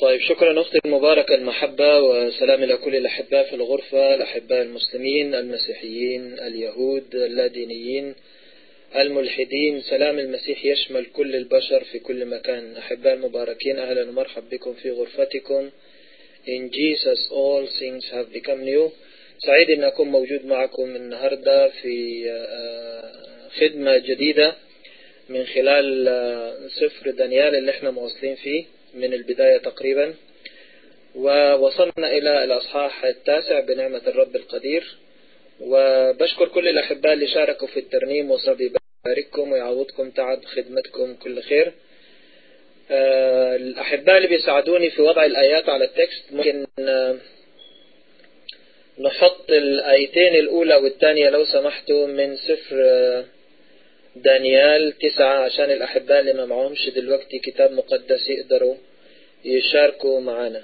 طيب شكرا أختي المباركة المحبة وسلام إلى كل الأحباء في الغرفة الأحباء المسلمين المسيحيين اليهود اللادينيين الملحدين. سلام المسيح يشمل كل البشر في كل مكان. أحباء المباركين أهلا ومرحب بكم في غرفتكم. In Jesus all things have become new. سعيد أن أكون موجود معكم النهاردة في خدمة جديدة من خلال سفر دانيال اللي إحنا مواصلين فيه. من البداية تقريبا. ووصلنا إلى الأصحاح التاسع بنعمة الرب القدير. وبشكر كل الأحباء اللي شاركوا في الترنيم وصلي يبارككم ويعوضكم تعب خدمتكم كل خير. الأحباء اللي بيساعدوني في وضع الآيات على التكست ممكن نحط الآيتين الأولى والثانية لو سمحتوا من سفر دانيال تسعة عشان الأحباء اللي ما معهمش دلوقتي كتاب مقدس يقدروا يشاركوا معنا.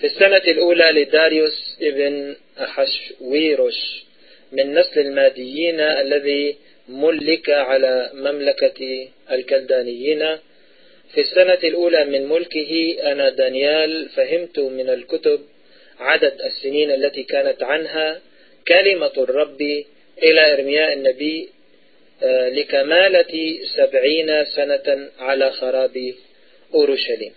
في السنة الأولى لداريوس ابن أحشويروش من نسل الماديين الذي ملك على مملكة الكلدانيين. في السنة الأولى من ملكه أنا دانيال فهمت من الكتب عدد السنين التي كانت عنها كلمة الرب إلى إرمياء النبي لكمالة سبعين سنة على خراب أورشليم.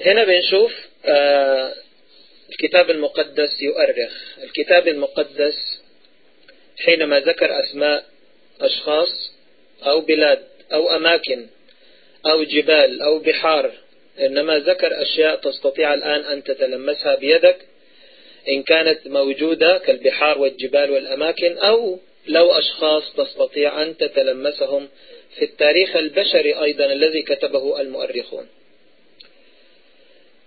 هنا بنشوف الكتاب المقدس يؤرخ. الكتاب المقدس حينما ذكر أسماء أشخاص أو بلاد أو أماكن أو جبال أو بحار إنما ذكر أشياء تستطيع الآن أن تتلمسها بيدك إن كانت موجودة كالبحار والجبال والأماكن أو لو أشخاص تستطيع أن تتلمسهم في التاريخ البشري أيضا الذي كتبه المؤرخون.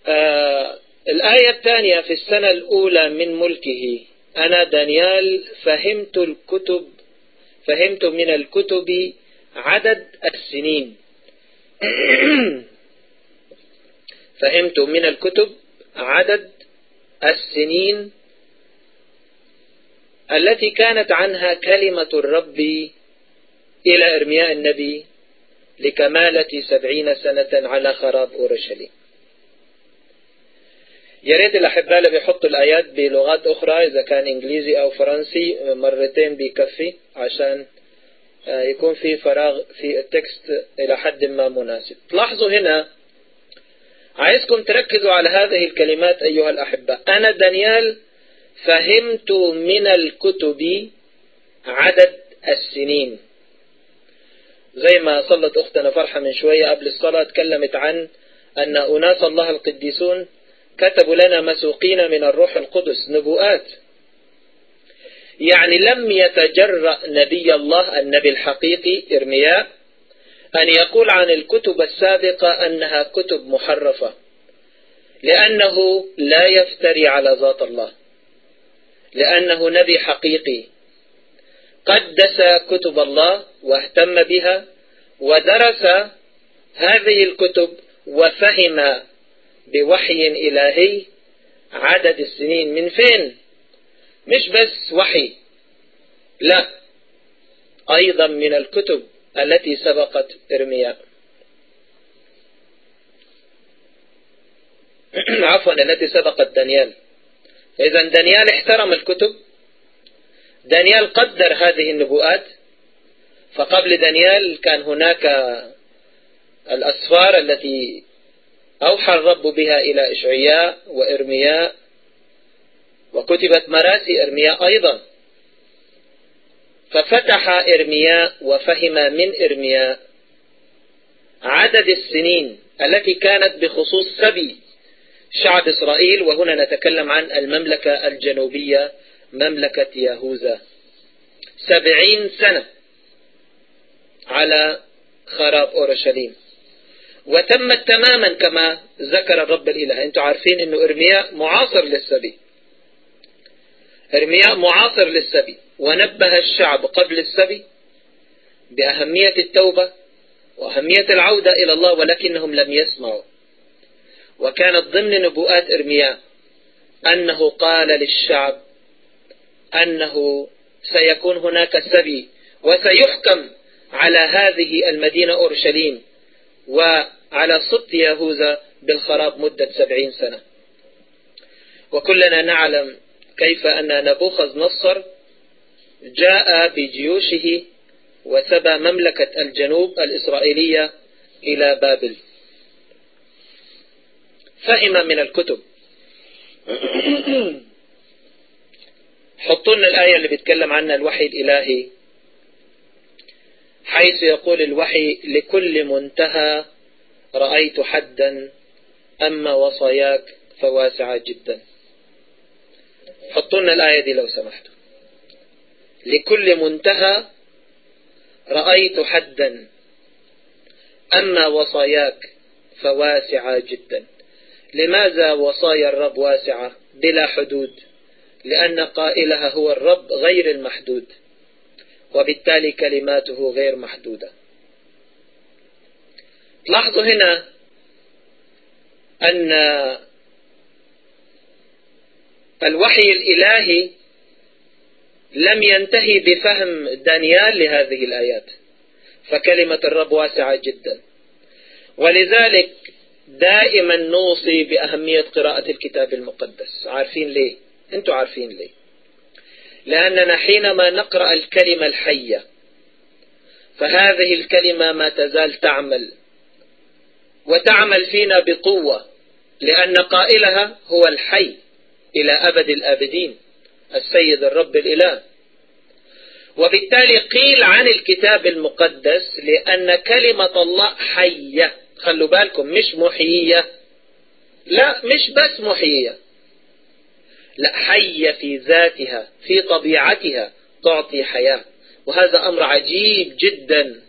آه الآية الثانية في السنة الأولى من ملكه. أنا دانيال فهمت الكتب فهمت من الكتب عدد السنين. فهمت من الكتب عدد السنين التي كانت عنها كلمة الرب إلى إرمياء النبي لكمالة سبعين سنة على خراب أورشليم. يا ريت الأحباء اللي بيحطوا الآيات بلغات أخرى إذا كان إنجليزي أو فرنسي مرتين بيكفي عشان يكون في فراغ في التكست إلى حد ما مناسب. تلاحظوا هنا عايزكم تركزوا على هذه الكلمات أيها الأحباء أنا دانيال فهمت من الكتب عدد السنين. زي ما صلت أختنا فرحة من شوية قبل الصلاة تكلمت عن أن أناس الله القديسون كتبوا لنا مسوقين من الروح القدس نبوءات. يعني لم يتجرأ نبي الله النبي الحقيقي إرمياء أن يقول عن الكتب السابقة أنها كتب محرفة لأنه لا يفتري على ذات الله لأنه نبي حقيقي. قدس كتب الله واهتم بها ودرس هذه الكتب وفهم بوحي إلهي عدد السنين. من فين؟ مش بس وحي لا أيضا من الكتب التي سبقت إرمياء عفوا التي سبقت دانيال. إذا دانيال احترم الكتب. دانيال قدر هذه النبوءات. فقبل دانيال كان هناك الأسفار التي أوحى الرب بها إلى إشعياء وإرمياء وكتبت مراسي إرمياء أيضا. ففتح إرمياء وفهم من إرمياء عدد السنين التي كانت بخصوص سبي شعب إسرائيل وهنا نتكلم عن المملكة الجنوبية مملكة يهوذا. سبعين سنة على خراب أورشليم. وتمت تماما كما ذكر الرب الإله. أنتم عارفين أنه إرمياء معاصر للسبي. إرمياء معاصر للسبي. ونبه الشعب قبل السبي بأهمية التوبة وأهمية العودة إلى الله ولكنهم لم يسمعوا. وكانت ضمن نبوءات إرمياء أنه قال للشعب أنه سيكون هناك سبي وسيحكم على هذه المدينة أورشليم. وعلى سبط يهوذا بالخراب مدة سبعين سنة. وكلنا نعلم كيف أن نبوخذ نصر جاء بجيوشه وسبى مملكة الجنوب الإسرائيلية إلى بابل. فهم من الكتب. حطوا لنا الآية اللي بيتكلم عنها الوحي الإلهي. حيث يقول الوحي لكل منتهى رأيت حدا أما وصاياك فواسعة جدا. حطوا لنا الآية دي لو سمحتوا. لكل منتهى رأيت حدا أما وصاياك فواسعة جدا. لماذا وصايا الرب واسعة؟ بلا حدود لأن قائلها هو الرب غير المحدود. وبالتالي كلماته غير محدودة. لاحظوا هنا أن الوحي الإلهي لم ينتهي بفهم دانيال لهذه الآيات فكلمة الرب واسعة جدا. ولذلك دائما نوصي بأهمية قراءة الكتاب المقدس. عارفين ليه؟ أنتوا عارفين ليه؟ لأننا حينما نقرأ الكلمة الحية فهذه الكلمة ما تزال تعمل وتعمل فينا بقوة لأن قائلها هو الحي إلى أبد الآبدين السيد الرب الإله. وبالتالي قيل عن الكتاب المقدس لأن كلمة الله حية. خلوا بالكم مش محيية. لا مش بس محيية. لا حية في ذاتها في طبيعتها تعطي حياة. وهذا أمر عجيب جدا.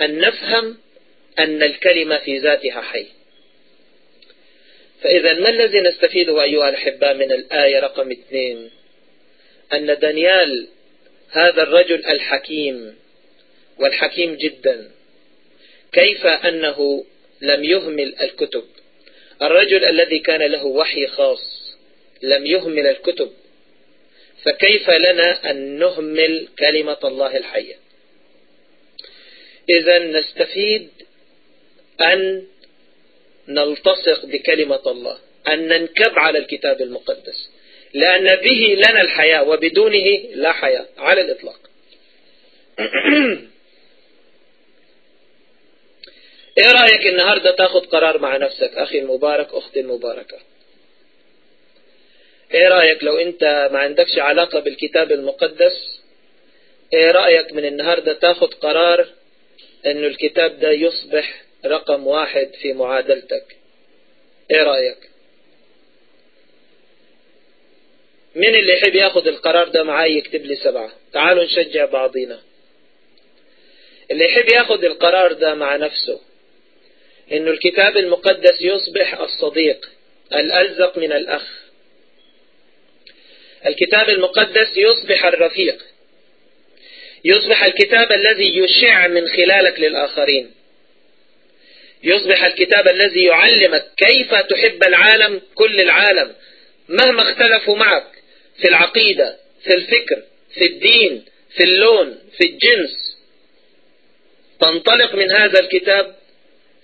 أن نفهم أن الكلمة في ذاتها حي. فإذا ما الذي نستفيده أيها الأحباء من الآية رقم اثنين؟ أن دانيال هذا الرجل الحكيم والحكيم جدا. كيف أنه لم يهمل الكتب؟ الرجل الذي كان له وحي خاص. لم يهمل الكتب فكيف لنا أن نهمل كلمة الله الحية؟ إذا نستفيد أن نلتصق بكلمة الله أن ننكب على الكتاب المقدس لأن به لنا الحياة وبدونه لا حياة على الإطلاق. إيه رأيك النهاردة تاخد قرار مع نفسك؟ أخي المبارك أختي المباركة. إيه رأيك لو أنت ما عندكش علاقة بالكتاب المقدس؟ إيه رأيك من النهاردة تاخد قرار إنه الكتاب ده يصبح رقم واحد في معادلتك؟ إيه رأيك؟ مين اللي يحب ياخد القرار ده معاي يكتب لي سبعة؟ تعالوا نشجع بعضينا. اللي يحب ياخد القرار ده مع نفسه إنه الكتاب المقدس يصبح الصديق الألزق من الأخ. الكتاب المقدس يصبح الرفيق. يصبح الكتاب الذي يشع من خلالك للآخرين. يصبح الكتاب الذي يعلمك كيف تحب العالم كل العالم مهما اختلفوا معك في العقيدة في الفكر في الدين في اللون في الجنس. تنطلق من هذا الكتاب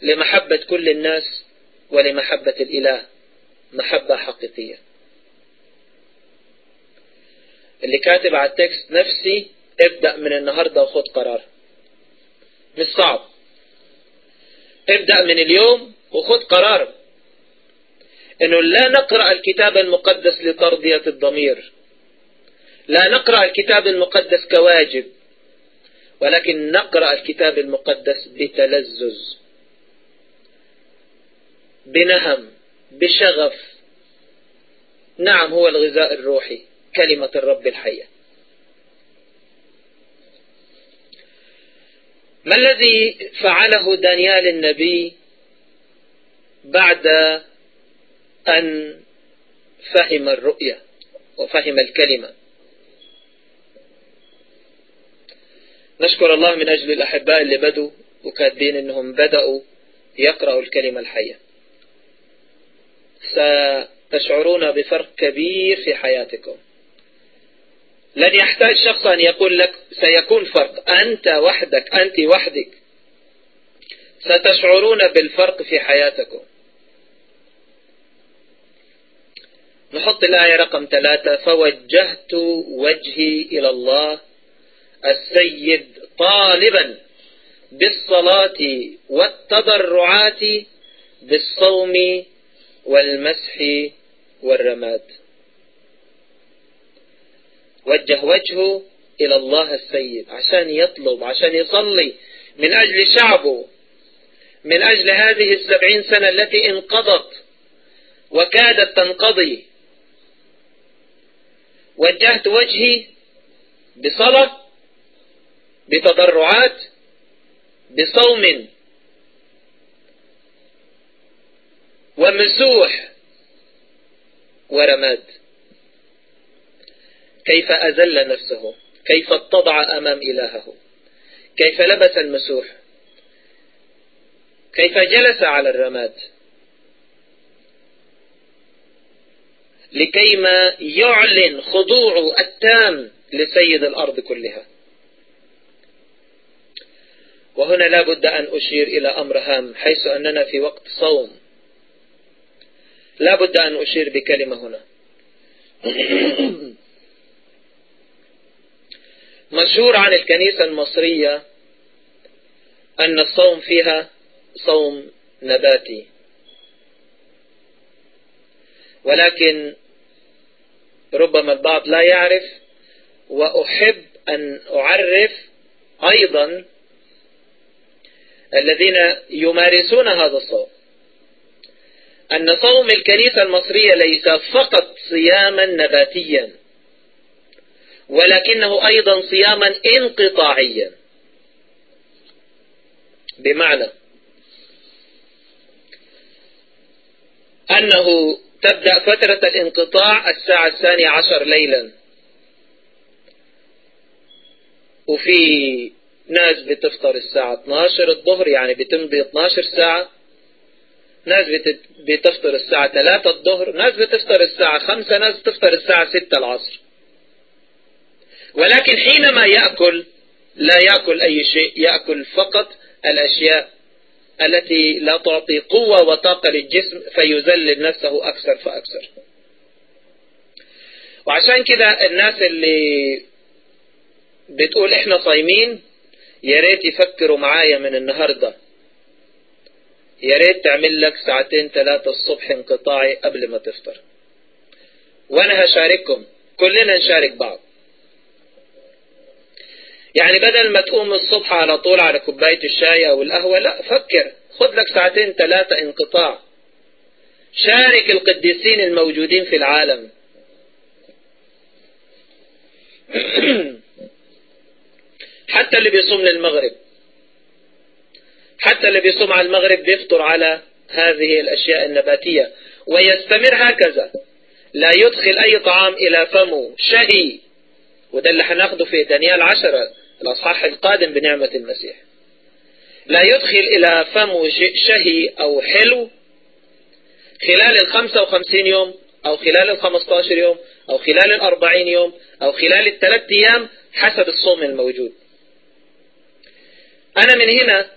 لمحبة كل الناس ولمحبة الإله محبة حقيقية. اللي كاتب على التكست نفسي ابدأ من النهاردة وخد قرار. مش صعب. ابدأ من اليوم وخد قرار. إنه لا نقرأ الكتاب المقدس لترضية الضمير. لا نقرأ الكتاب المقدس كواجب ولكن نقرأ الكتاب المقدس بتلذذ بنهم بشغف. نعم هو الغذاء الروحي. كلمة الرب الحية. ما الذي فعله دانيال النبي بعد أن فهم الرؤية وفهم الكلمة؟ نشكر الله من أجل الأحباء اللي بدوا وكاتبين أنهم بدأوا يقرأوا الكلمة الحية. ستشعرون بفرق كبير في حياتكم. لن يحتاج شخص أن يقول لك سيكون فرق. أنت وحدك أنت وحدك. ستشعرون بالفرق في حياتكم. نحط الآية رقم ثلاثة. فوجهت وجهي إلى الله السيد طالبا بالصلاة والتضرعات بالصوم والمسح والرماد. وجه وجهه إلى الله السيد عشان يطلب عشان يصلي. من أجل شعبه من أجل هذه السبعين سنة التي انقضت وكادت تنقضي. وجهت وجهي بصلاة بتضرعات بصوم. ومسوح ورماد. كيف أذل نفسه كيف اتضع أمام إلهه كيف لبس المسوح كيف جلس على الرماد. لكيما يعلن خضوعه التام لسيد الأرض كلها. وهنا لا بد أن أشير إلى أمر هام حيث أننا في وقت صوم. لا بد أن أشير بكلمة هنا. مشهور عن الكنيسة المصرية أن الصوم فيها صوم نباتي. ولكن ربما البعض لا يعرف وأحب أن أعرف أيضا الذين يمارسون هذا الصوم. أن صوم الكنيسة المصرية ليس فقط صياما نباتيا. ولكنه أيضا صياما انقطاعيا. بمعنى أنه تبدأ فترة الانقطاع الساعة الثانية عشر ليلا. وفي ناس بتفطر الساعة 12 الظهر يعني بتمضي 12 ساعة. ناس بتفطر الساعة 3 الظهر ناس بتفطر الساعة 5 ناس بتفطر الساعة 6 العصر. ولكن حينما يأكل لا يأكل أي شيء يأكل فقط الأشياء التي لا تعطي قوة وطاقة للجسم فيذلل نفسه أكثر فأكثر. وعشان كده الناس اللي بتقول إحنا صايمين يا ريت يفكروا معايا من النهاردة. يا ريت تعمل لك ساعتين ثلاثة الصبح انقطاعي قبل ما تفطر. وأنا هشارككم كلنا نشارك بعض. يعني بدل ما تقوم الصبح على طول على كوباية الشاي أو القهوة لا فكر. خد لك ساعتين ثلاثة انقطاع. شارك القديسين الموجودين في العالم. حتى اللي بيصوم للمغرب. حتى اللي بيصوم على المغرب بيفطر على هذه الأشياء النباتية. ويستمر هكذا. لا يدخل أي طعام إلى فمه. شهي. وده اللي هناخده في دانيال عشرة. الأصحاح القادم بنعمة المسيح. لا يدخل إلى فمه شهي أو حلو خلال الخمسة وخمسين يوم أو خلال الخمسة عشر يوم أو خلال الأربعين يوم أو خلال الثلاث أيام حسب الصوم الموجود. أنا من هنا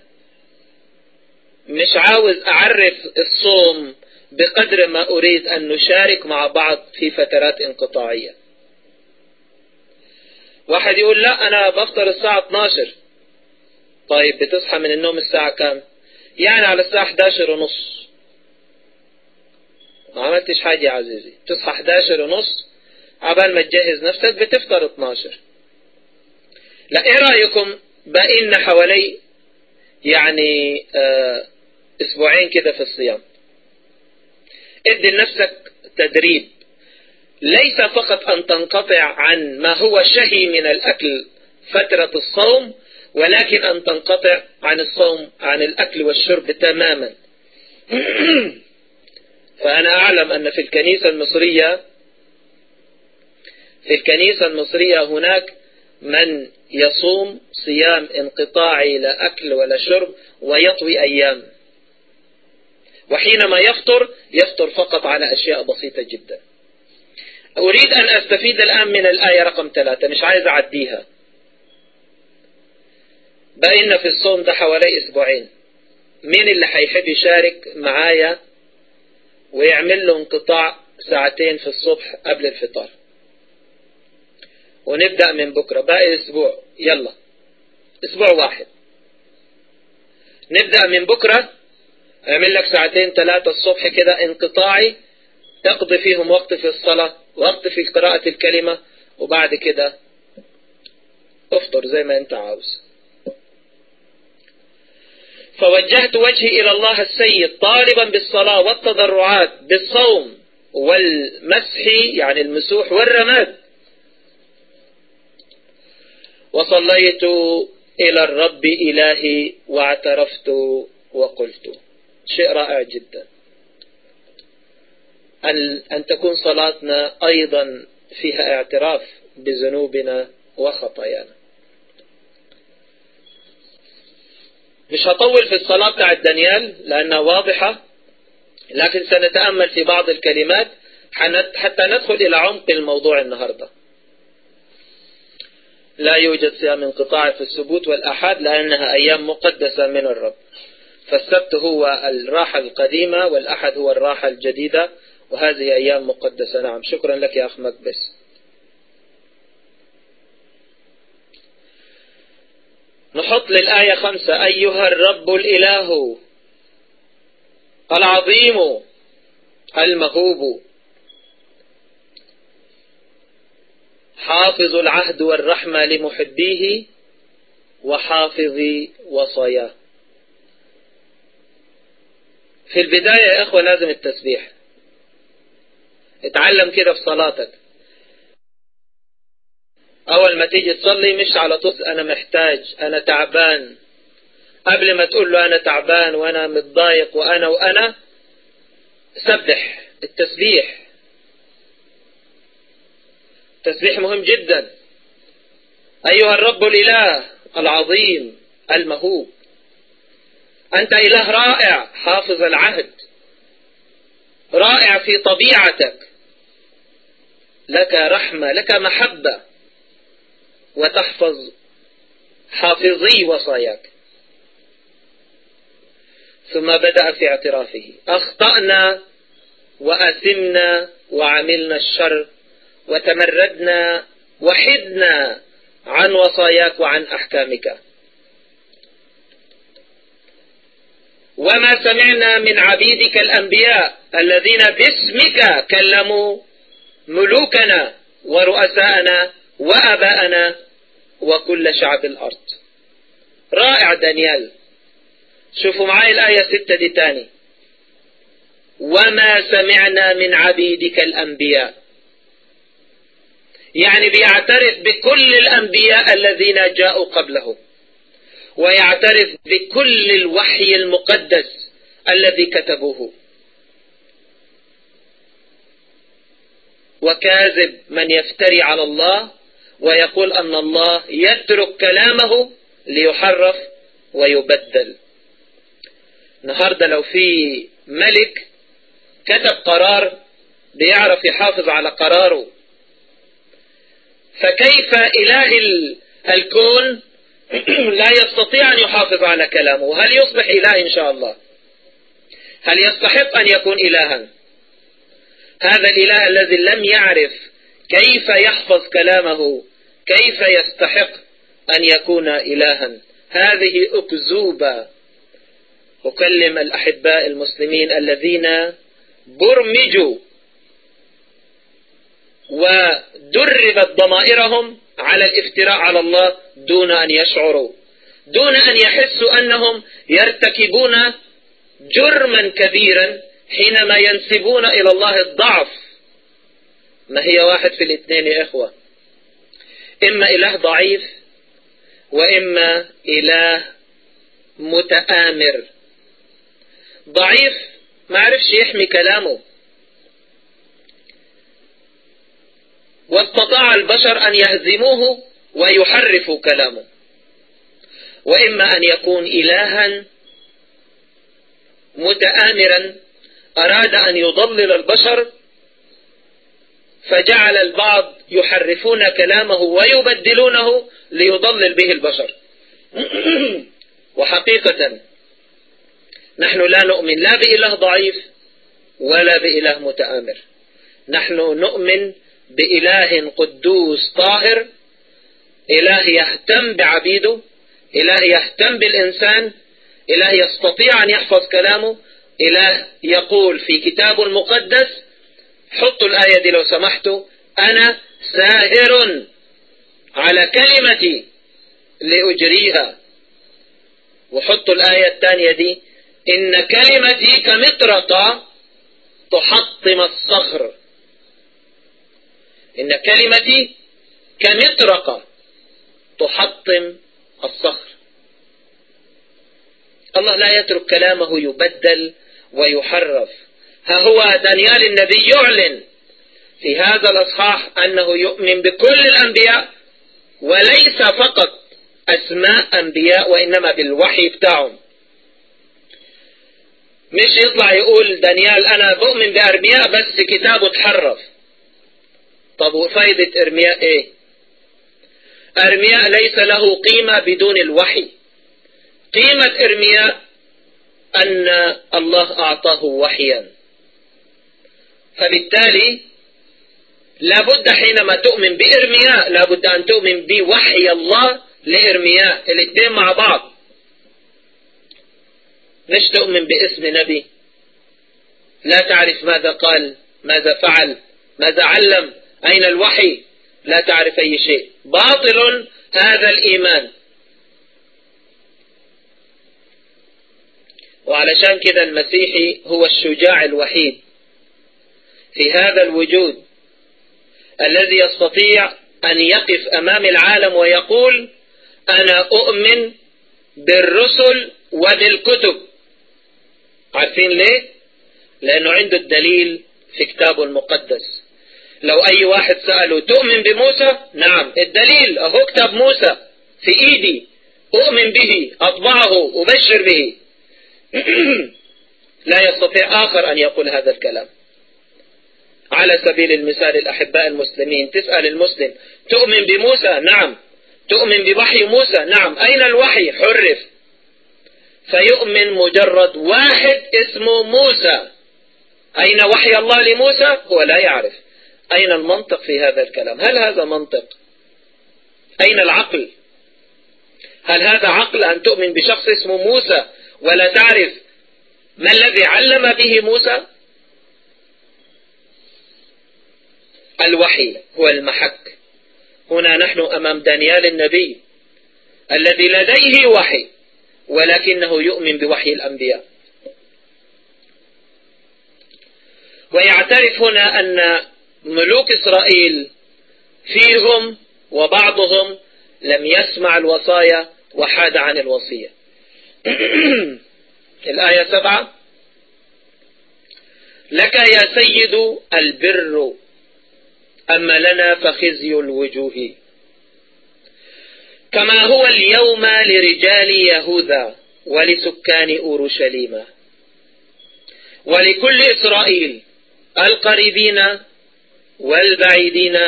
مش عاوز أعرف الصوم بقدر ما أريد أن نشارك مع بعض في فترات انقطاعية. واحد يقول لا أنا بفطر الساعة 12 طيب بتصحى من النوم الساعة كام؟ يعني على الساعة 11 ونص. ما عملتش حاجة يا عزيزي. تصحى 11 ونص عبال ما تجهز نفسك بتفطر 12 لا إيه رأيكم بقينا حوالي يعني آه أسبوعين كده في الصيام؟ ادي لنفسك تدريب. ليس فقط أن تنقطع عن ما هو شهي من الأكل فترة الصوم ولكن أن تنقطع عن الصوم عن الأكل والشرب تماما. فأنا أعلم أن في الكنيسة المصرية في الكنيسة المصرية هناك من يصوم صيام انقطاعي لا أكل ولا شرب ويطوي أيام. وحينما يفطر يفطر فقط على أشياء بسيطة جدا. أريد أن أستفيد الآن من الآية رقم ثلاثة مش عايز أعديها. بقينا في الصوم ده حوالي أسبوعين. مين اللي هيحب يشارك معايا ويعمل له انقطاع ساعتين في الصبح قبل الفطار؟ ونبدأ من بكرة. باقي أسبوع. يلا. أسبوع واحد. نبدأ من بكرة. أعمل لك ساعتين ثلاثة الصبح كده انقطاعي تقضي فيهم وقت في الصلاة. وقت في قراءة الكلمة وبعد كده افطر زي ما انت عاوز. فوجهت وجهي إلى الله السيد طالبا بالصلاة والتضرعات بالصوم والمسح يعني المسوح والرماد. وصليت إلى الرب إلهي واعترفت وقلت شيء رائع جدا. أن, أن تكون صلاتنا أيضا فيها اعتراف بذنوبنا وخطايانا. مش هطول في الصلاة بتاعت دانيال لأنها واضحة لكن سنتأمل في بعض الكلمات حتى ندخل إلى عمق الموضوع النهاردة. لا يوجد صيام انقطاع في السبوت والأحد لأنها أيام مقدسة من الرب. فالسبت هو الراحة القديمة والأحد هو الراحة الجديدة. وهذه أيام مقدسة. نعم شكرا لك يا أخ مكبس نحط للآية خمسة. أيها الرب الإله العظيم المهوب حافظ العهد والرحمة لمحبيه وحافظ وصاياه. في البداية يا إخوة لازم التسبيح. اتعلم كده في صلاتك. أول ما تيجي تصلي مش على طول أنا محتاج أنا تعبان. قبل ما تقول له أنا تعبان وأنا متضايق وأنا وأنا سبح التسبيح. التسبيح مهم جدا. أيها الرب الإله العظيم المهوب. أنت إله رائع حافظ العهد. رائع في طبيعتك. لك رحمة لك محبة. وتحفظ حافظي وصاياك. ثم بدأ في اعترافه. أخطأنا وأثمنا وعملنا الشر وتمردنا وحدنا عن وصاياك وعن أحكامك. وما سمعنا من عبيدك الأنبياء الذين باسمك كلموا ملوكنا ورؤساءنا وأباءنا وكل شعب الأرض. رائع دانيال. شوفوا معي الآية ستة دي تاني. وما سمعنا من عبيدك الأنبياء. يعني بيعترف بكل الأنبياء الذين جاءوا قبله ويعترف بكل الوحي المقدس الذي كتبوه. وكاذب من يفتري على الله ويقول أن الله يترك كلامه ليحرف ويبدل. النهارده لو في ملك كتب قرار بيعرف يحافظ على قراره فكيف إله الكون لا يستطيع أن يحافظ على كلامه؟ هل يصبح إله إن شاء الله؟ هل يستحق أن يكون إلها؟ هذا الإله الذي لم يعرف كيف يحفظ كلامه كيف يستحق أن يكون إلها. هذه أكذوبة. أكلم الأحباء المسلمين الذين برمجوا ودربت ضمائرهم على الافتراء على الله دون أن يشعروا دون أن يحسوا أنهم يرتكبون جرما كبيرا حينما ينسبون إلى الله الضعف ما هي واحد في الاثنين يا إخوة؟ إما إله ضعيف وإما إله متآمر. ضعيف ما عرفش يحمي كلامه. واستطاع البشر أن يهزموه ويحرفوا كلامه. وإما أن يكون إلها متآمرا أراد أن يضلل البشر فجعل البعض يحرفون كلامه ويبدلونه ليضلل به البشر. وحقيقة نحن لا نؤمن لا بإله ضعيف ولا بإله متآمر. نحن نؤمن بإله قدوس طاهر إله يهتم بعبيده إله يهتم بالإنسان إله يستطيع أن يحفظ كلامه إله يقول في كتابه المقدس حطوا الآية دي لو سمحتوا أنا ساهر على كلمتي لأجريها. وحطوا الآية الثانية دي إن كلمتي كمطرقة تحطم الصخر. إن كلمتي كمطرقة تحطم الصخر. الله لا يترك كلامه يبدل ويحرف. ها هو دانيال النبي يعلن في هذا الأصحاح أنه يؤمن بكل الأنبياء وليس فقط أسماء أنبياء وإنما بالوحي بتاعهم. مش يطلع يقول دانيال أنا بؤمن بأرمياء بس كتابه تحرف طب وفايدة إرمياء إيه؟ أرمياء ليس له قيمة بدون الوحي. قيمة إرمياء أن الله أعطاه وحيا. فبالتالي لابد حينما تؤمن بإرمياء لابد أن تؤمن بوحي الله لإرمياء. الاثنين مع بعض. مش تؤمن باسم نبي. لا تعرف ماذا قال ماذا فعل ماذا علم أين الوحي؟ لا تعرف أي شيء. باطل هذا الإيمان. وعلشان كده المسيحي هو الشجاع الوحيد في هذا الوجود الذي يستطيع أن يقف أمام العالم ويقول أنا أؤمن بالرسل وبالكتب. عارفين ليه؟ لأنه عنده الدليل في كتابه المقدس. لو أي واحد سأله تؤمن بموسى؟ نعم. الدليل أهو كتاب موسى في إيدي. أؤمن به أطبعه أبشر به. لا يستطيع آخر أن يقول هذا الكلام على سبيل المثال الأحباء المسلمين تسأل المسلم تؤمن بموسى؟ نعم تؤمن بوحي موسى؟ نعم أين الوحي؟ حرف فيؤمن مجرد واحد اسمه موسى أين وحي الله لموسى؟ هو لا يعرف أين المنطق في هذا الكلام؟ هل هذا منطق؟ أين العقل؟ هل هذا عقل أن تؤمن بشخص اسمه موسى ولا تعرف ما الذي علم به موسى؟ الوحي هو المحك. هنا نحن أمام دانيال النبي الذي لديه وحي ولكنه يؤمن بوحي الأنبياء. ويعترف هنا أن ملوك إسرائيل فيهم وبعضهم لم يسمع الوصايا وحاد عن الوصية. الآية سبعة. لك يا سيد البر أما لنا فخزي الوجوه. كما هو اليوم لرجال يهوذا ولسكان أورشليم. ولكل إسرائيل القريبين والبعيدين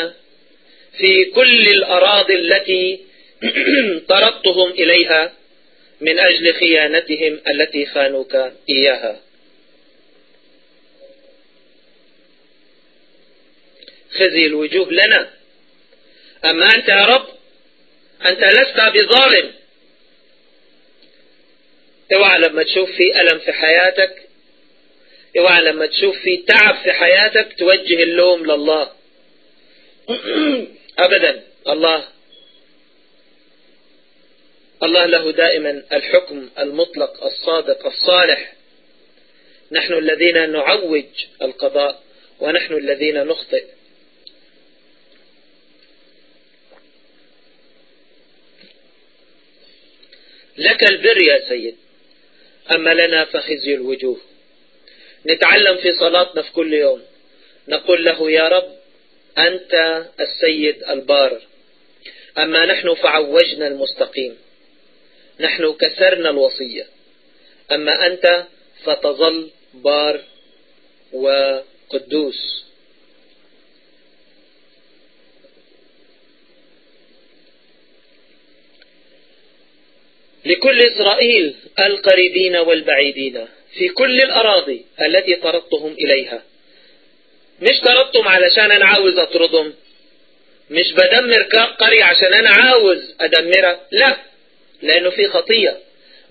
في كل الأراضي التي طردتهم إليها. من أجل خيانتهم التي خانوك إياها. خزي الوجوه لنا. أما أنت يا رب أنت لست بظالم. اوعى لما تشوف في ألم في حياتك. اوعى لما تشوف في تعب في حياتك. توجه اللوم لله. أبدا. الله الله له دائما الحكم المطلق الصادق الصالح. نحن الذين نعوج القضاء ونحن الذين نخطئ. لك البر يا سيد أما لنا فخزي الوجوه. نتعلم في صلاتنا في كل يوم. نقول له يا رب أنت السيد البار أما نحن فعوجنا المستقيم. نحن كسرنا الوصية. أما أنت فتظل بار وقدوس. لكل إسرائيل القريبين والبعيدين في كل الأراضي التي طردتهم إليها. مش طردتهم علشان أنا عاوز أطردهم. مش بدمر قرية عشان أنا عاوز أدمرها. لا. لأنه في خطية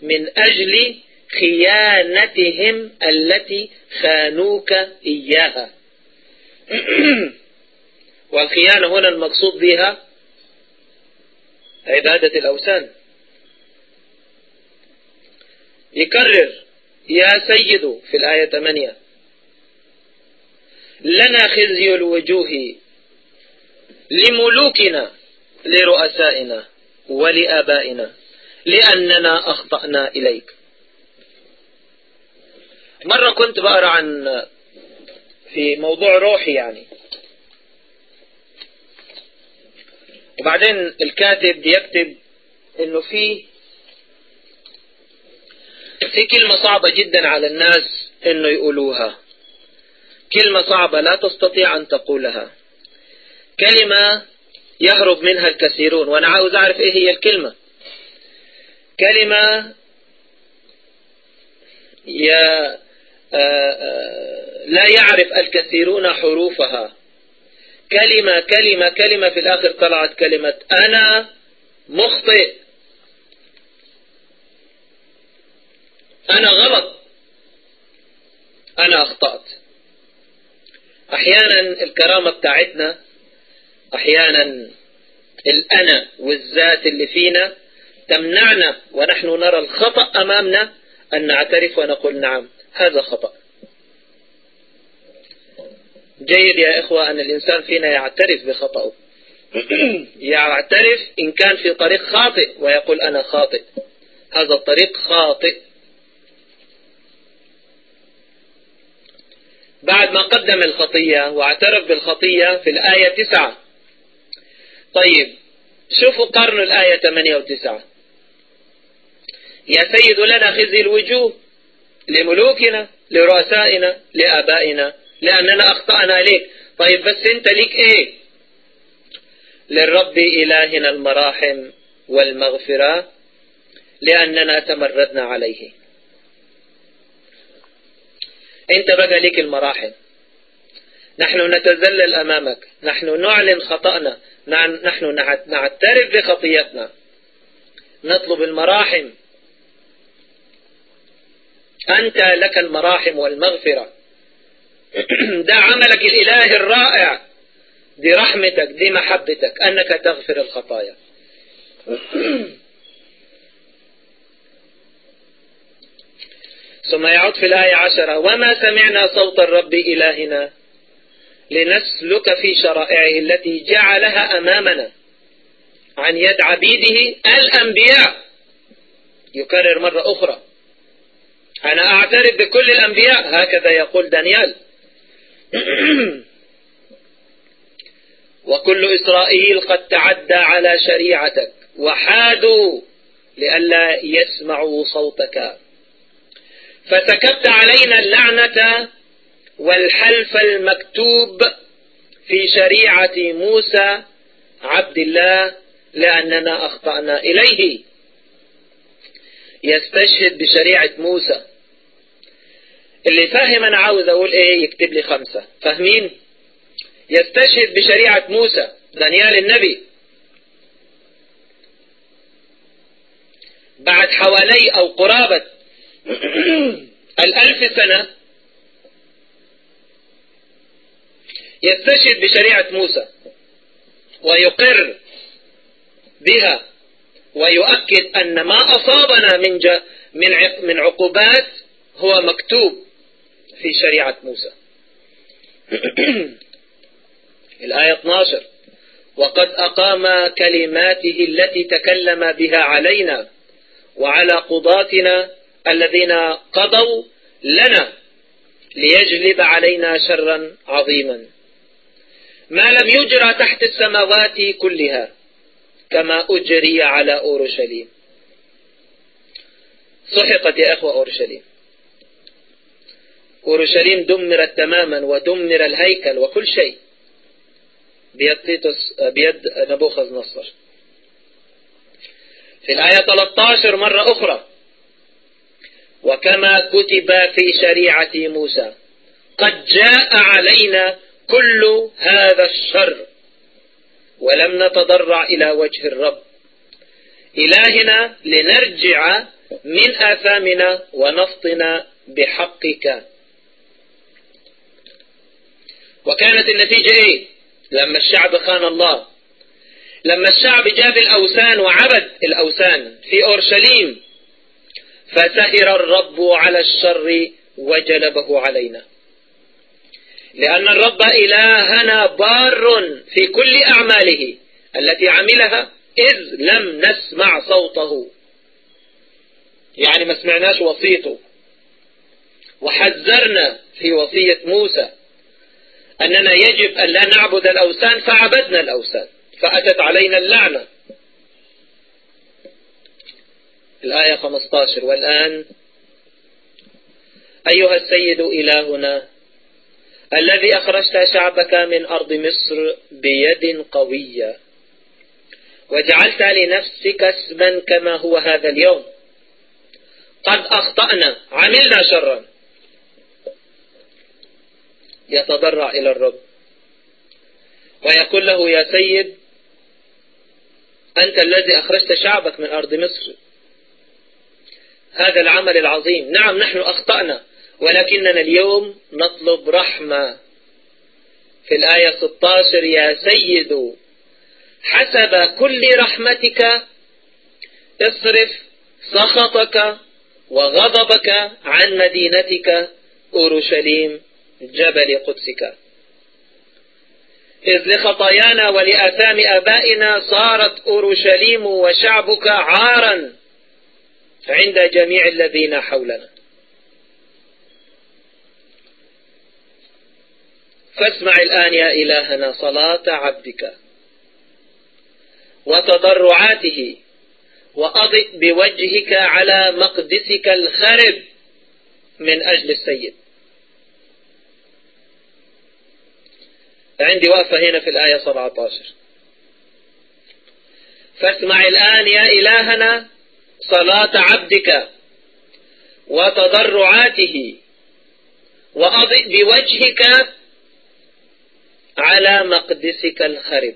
من أجل خيانتهم التي خانوك إياها. والخيانة هنا المقصود بها عبادة الأوثان. يكرر يا سيد في الآية 8 لنا خزي الوجوه لملوكنا لرؤسائنا ولآبائنا. لأننا أخطأنا إليك. مرة كنت بقرأ عن في موضوع روحي يعني. وبعدين الكاتب بيكتب إنه في في كلمة صعبة جدا على الناس إنه يقولوها. كلمة صعبة لا تستطيع أن تقولها. كلمة يهرب منها الكثيرون. وأنا عاوز أعرف إيه هي الكلمة. كلمة يا لا يعرف الكثيرون حروفها. كلمة كلمة كلمة في الآخر طلعت كلمة أنا مخطئ. أنا غلط. أنا أخطأت. أحيانا الكرامة بتاعتنا أحيانا الأنا والذات اللي فينا تمنعنا ونحن نرى الخطأ أمامنا أن نعترف ونقول نعم هذا خطأ. جيد يا إخوة أن الإنسان فينا يعترف بخطأه. يعترف إن كان في طريق خاطئ ويقول أنا خاطئ. هذا الطريق خاطئ. بعد ما قدم الخطية واعترف بالخطية في الآية تسعة. طيب شوفوا قرنوا الآية 8 و9 يا سيد لنا خزي الوجوه لملوكنا لرؤسائنا لآبائنا لأننا أخطأنا عليك طيب بس أنت ليك إيه؟ للرب إلهنا المراحم والمغفرة لأننا تمردنا عليه. أنت بقى ليك المراحم. نحن نتذلل أمامك. نحن نعلن خطأنا. نحن نعترف بخطيتنا. نطلب المراحم. أنت لك المراحم والمغفرة. ده عملك الإله الرائع دي رحمتك دي محبتك أنك تغفر الخطايا. ثم يعود في الآية عشرة وما سمعنا صوت الرب إلهنا لنسلك في شرائعه التي جعلها أمامنا عن يد عبيده الأنبياء. يكرر مرة أخرى. أنا أعترف بكل الأنبياء هكذا يقول دانيال. وكل إسرائيل قد تعدى على شريعتك وحادوا لئلا يسمعوا صوتك. فسكبت علينا اللعنة والحلف المكتوب في شريعة موسى عبد الله لأننا أخطأنا إليه. يستشهد بشريعة موسى. اللي فاهم أنا عاوز أقول إيه يكتب لي خمسة. فاهمين؟ يستشهد بشريعة موسى دانيال النبي. بعد حوالي أو قرابة الألف سنة يستشهد بشريعة موسى ويقر بها ويؤكد أن ما أصابنا من من من عقوبات هو مكتوب. في شريعة موسى. الآية 12 وقد أقام كلماته التي تكلم بها علينا وعلى قضاتنا الذين قضوا لنا ليجلب علينا شرا عظيما. ما لم يجرى تحت السماوات كلها كما أجري على أورشليم. سحقت يا أخوة أورشليم. أورشليم دمرت تماما ودمر الهيكل وكل شيء. بيد تيتوس بيد نبوخذ نصر. في الآية 13 مرة أخرى وكما كتب في شريعة موسى قد جاء علينا كل هذا الشر ولم نتضرع إلى وجه الرب. إلهنا لنرجع من آثامنا ونفطن بحقك. وكانت النتيجة إيه؟ لما الشعب خان الله. لما الشعب جاب الأوثان وعبد الأوثان في أورشليم فسهر الرب على الشر وجلبه علينا. لأن الرب إلهنا بار في كل أعماله التي عملها إذ لم نسمع صوته. يعني ما سمعناش وصيته وحذرنا في وصية موسى. أننا يجب أن لا نعبد الأوثان فعبدنا الأوثان فأتت علينا اللعنة. الآية 15 والآن أيها السيد إلهنا الذي أخرجت شعبك من أرض مصر بيد قوية وجعلت لنفسك اسما كما هو هذا اليوم. قد أخطأنا عملنا شرا. يتضرع إلى الرب. ويقول له يا سيد أنت الذي أخرجت شعبك من أرض مصر. هذا العمل العظيم. نعم نحن أخطأنا ولكننا اليوم نطلب رحمة. في الآية 16 يا سيد حسب كل رحمتك اصرف سخطك وغضبك عن مدينتك أورشليم. جبل قدسك. إذ لخطايانا ولآثام آبائنا صارت أورشليم وشعبك عارا عند جميع الذين حولنا. فاسمع الآن يا إلهنا صلاة عبدك وتضرعاته وأضئ بوجهك على مقدسك الخرب من أجل السيد. عندي وقفة هنا في الآية 17 فاسمع الآن يا إلهنا صلاة عبدك وتضرعاته وأضئ بوجهك على مقدسك الخرب.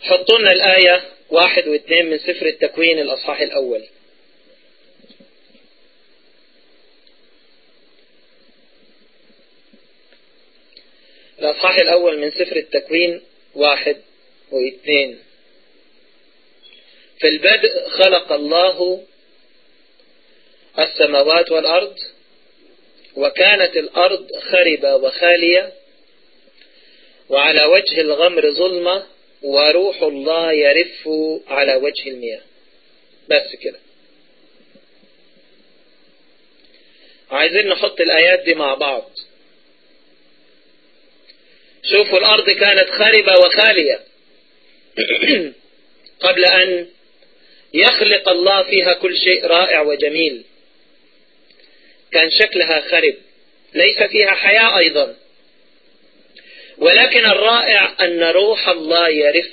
حطوا لنا الآية واحد واثنين من سفر التكوين الأصحاح الأول. الأصحاح الأول من سفر التكوين واحد واثنين. في البدء خلق الله السماوات والأرض وكانت الأرض خربة وخالية وعلى وجه الغمر ظلمة وروح الله يرف على وجه المياه. بس كده. عايزين نحط الآيات دي مع بعض. شوفوا الأرض كانت خربة وخالية. قبل أن يخلق الله فيها كل شيء رائع وجميل. كان شكلها خرب. ليس فيها حياة أيضا. ولكن الرائع أن روح الله يرف.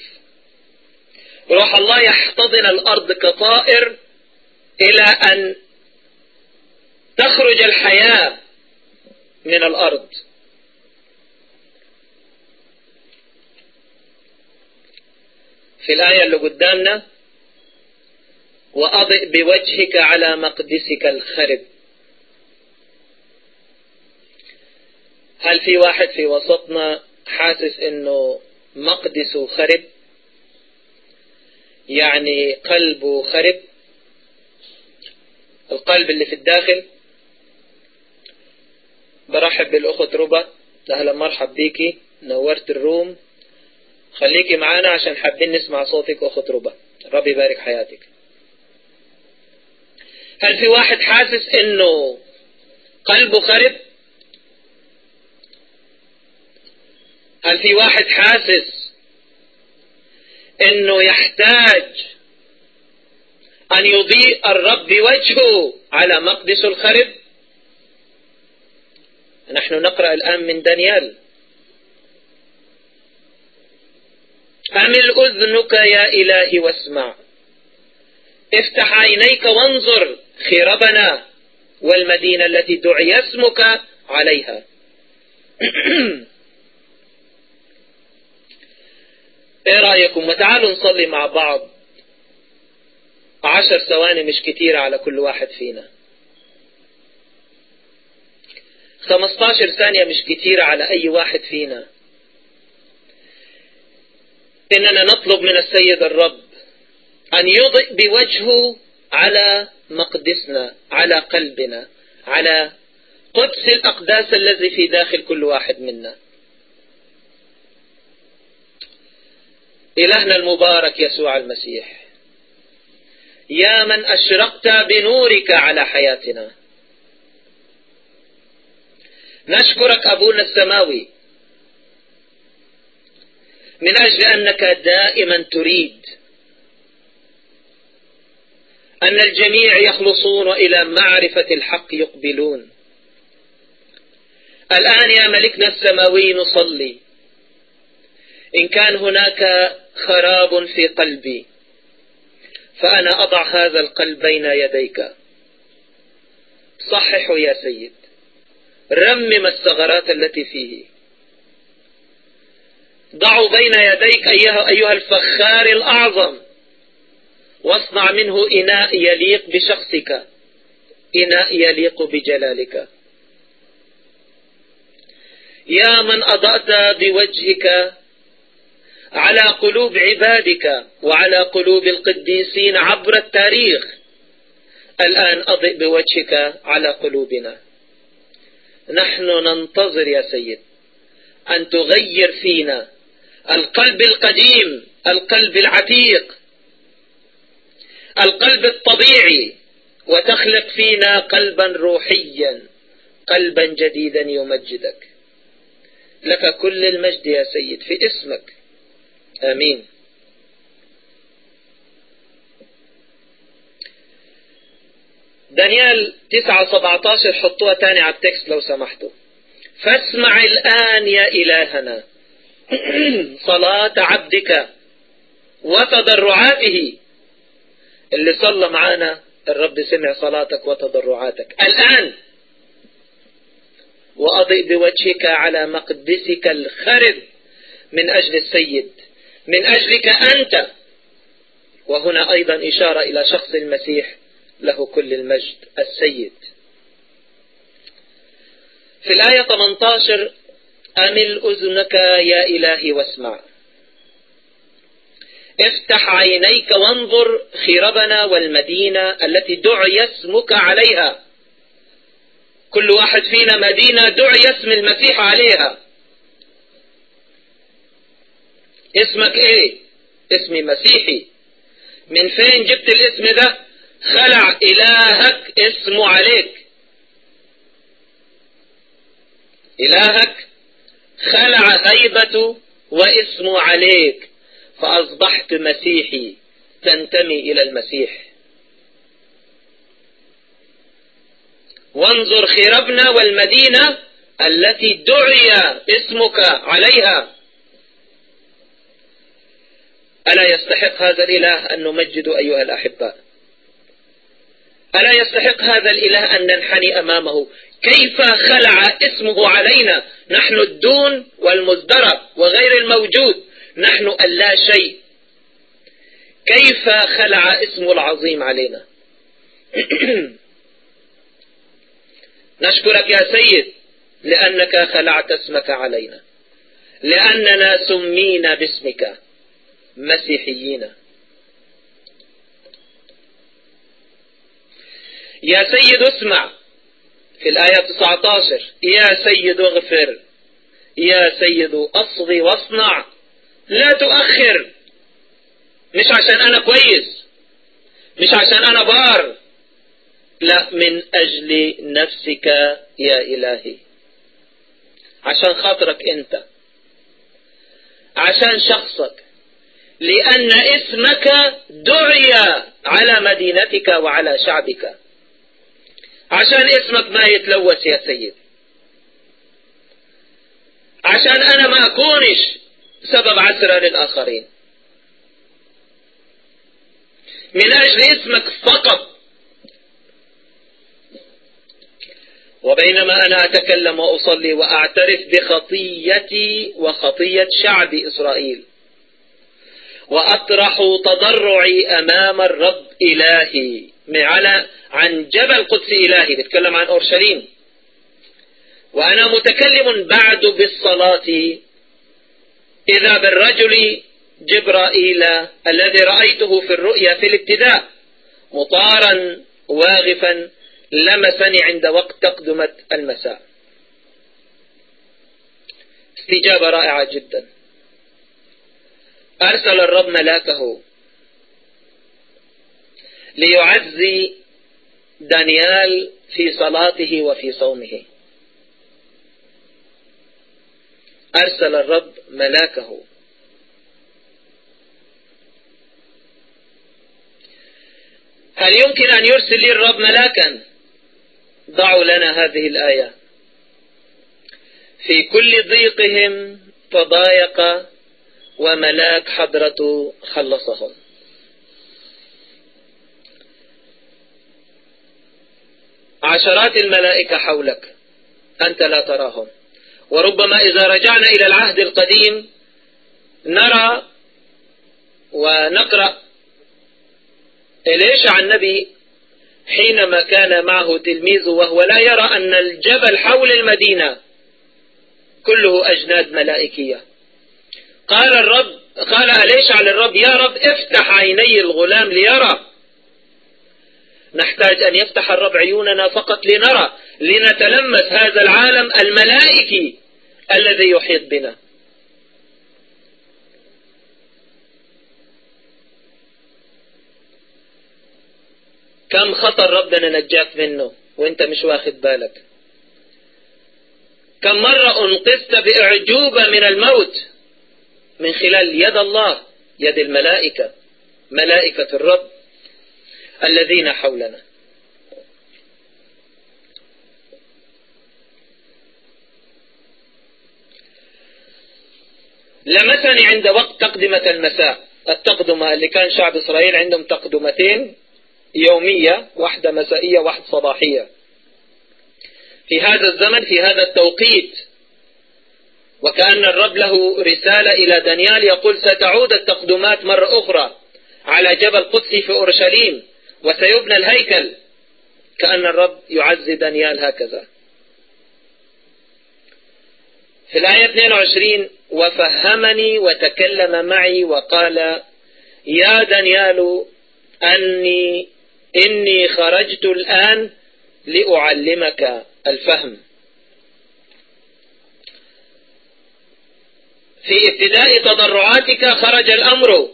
روح الله يحتضن الأرض كطائر إلى أن تخرج الحياة من الأرض. في الآية اللي قدامنا وأضئ بوجهك على مقدسك الخرب. هل في واحد في وسطنا حاسس إنه مقدسه خرب يعني قلبه خرب؟ القلب اللي في الداخل؟ برحب بالأخت ربا أهلا مرحب بيكي نورت الروم. خليكي معانا عشان حابين نسمع صوتك أخت ربا ربي يبارك حياتك. هل في واحد حاسس إنه قلبه خرب؟ هل في واحد حاسس إنه يحتاج أن يضيء الرب وجهه على مقدس الخرب؟ نحن نقرأ الآن من دانيال. أمل أذنك يا إلهي واسمع. افتح عينيك وانظر خربنا والمدينة التي دعي اسمك عليها. إيه رأيكم؟ وتعالوا نصلي مع بعض. عشر ثواني مش كتيرة على كل واحد فينا. خمستاشر ثانية مش كتيرة على أي واحد فينا. إننا نطلب من السيد الرب أن يضئ بوجهه على مقدسنا على قلبنا على قدس الأقداس الذي في داخل كل واحد منا. إلهنا المبارك يسوع المسيح يا من أشرقت بنورك على حياتنا. نشكرك أبونا السماوي من أجل أنك دائما تريد أن الجميع يخلصون إلى معرفة الحق يقبلون. الآن يا ملكنا السماوي نصلي. إن كان هناك خراب في قلبي فأنا أضع هذا القلب بين يديك. صححه يا سيد. رمم الثغرات التي فيه. ضعوا بين يديك أيها, أيها الفخار الأعظم. واصنع منه إناء يليق بشخصك. إناء يليق بجلالك. يا من أضأت بوجهك على قلوب عبادك وعلى قلوب القديسين عبر التاريخ الآن أضئ بوجهك على قلوبنا. نحن ننتظر يا سيد أن تغير فينا القلب القديم القلب العتيق القلب الطبيعي. وتخلق فينا قلبا روحيا قلبا جديدا يمجدك. لك كل المجد يا سيد في اسمك. آمين. دانيال 9 17 حطوها تاني على التكست لو سمحتوا. فاسمع الآن يا إلهنا. صلاة عبدك وتضرعاته. اللي صلى معانا الرب سمع صلاتك وتضرعاتك. الآن وأضئ بوجهك على مقدسك الخرب من أجل السيد. من أجلك أنت. وهنا أيضا إشارة إلى شخص المسيح له كل المجد السيد. في الآية 18 أمل أذنك يا إلهي واسمع. افتح عينيك وانظر خربنا والمدينة التي دعي اسمك عليها. كل واحد فينا مدينة دعي اسم المسيح عليها. اسمك إيه؟ اسمي مسيحي. من فين جبت الاسم ده؟ خلع إلهك اسمه عليك. إلهك خلع هيبته واسمه عليك فأصبحت مسيحي تنتمي إلى المسيح. وانظر خربنا والمدينة التي دعي اسمك عليها. ألا يستحق هذا الإله أن نمجد أيها الأحباء؟ ألا يستحق هذا الإله أن ننحني أمامه؟ كيف خلع اسمه علينا؟ نحن الدون والمزدرى وغير الموجود. نحن اللا شيء. كيف خلع اسمه العظيم علينا؟ نشكرك يا سيد لأنك خلعت اسمك علينا. لأننا سمينا باسمك مسيحيين. يا سيد اسمع في الآية 19 يا سيد اغفر. يا سيد أصغي واصنع. لا تؤخر. مش عشان أنا كويس. مش عشان أنا بار. لا من أجل نفسك يا إلهي. عشان خاطرك أنت. عشان شخصك. لأن اسمك دعي على مدينتك وعلى شعبك. عشان اسمك ما يتلوث يا سيد. عشان أنا ما أكونش سبب عسرة للآخرين. من أجل اسمك فقط. وبينما أنا أتكلم وأصلي وأعترف بخطيتي وخطية شعب إسرائيل. وأطرح تضرعي أمام الرب إلهي. على عن جبل قدس إلهي بتكلم عن أورشليم. وأنا متكلم بعد بالصلاة إذا بالرجل جبرائيل الذي رأيته في الرؤيا في الابتداء مطارا واغفا لمسني عند وقت تقدمة المساء. استجابة رائعة جدا. أرسل الرب ملاكه ليعزي دانيال في صلاته وفي صومه. أرسل الرب ملاكه. هل يمكن أن يرسل لي الرب ملاكا؟ ضعوا لنا هذه الآية. في كل ضيقهم تضايق وملاك حضرته خلصهم. عشرات الملائكة حولك أنت لا تراهم. وربما إذا رجعنا إلى العهد القديم نرى ونقرأ إليشع النبي حينما كان معه تلميذه وهو لا يرى أن الجبل حول المدينة كله أجناد ملائكية. قال الرب قال أليشع للرب يا رب افتح عيني الغلام ليرى. نحتاج أن يفتح الرب عيوننا فقط لنرى لنتلمس هذا العالم الملائكي الذي يحيط بنا. كم خطر ربنا نجاك منه وانت مش واخد بالك. كم مرة أنقذت بأعجوبة من الموت من خلال يد الله يد الملائكة. ملائكة الرب الذين حولنا. لمسني عند وقت تقدمة المساء. التقدمة اللي كان شعب إسرائيل عندهم تقدمتين يومية واحدة مسائية واحدة صباحية. في هذا الزمن في هذا التوقيت وكأن الرب له رسالة إلى دانيال يقول ستعود التقدمات مرة أخرى على جبل قدسي في أورشليم. وسيبنى الهيكل كأن الرب يعزي دانيال هكذا. في الآية 22 وفهمني وتكلم معي وقال يا دانيال أني إني خرجت الآن لأعلمك الفهم. في ابتداء تضرعاتك خرج الأمر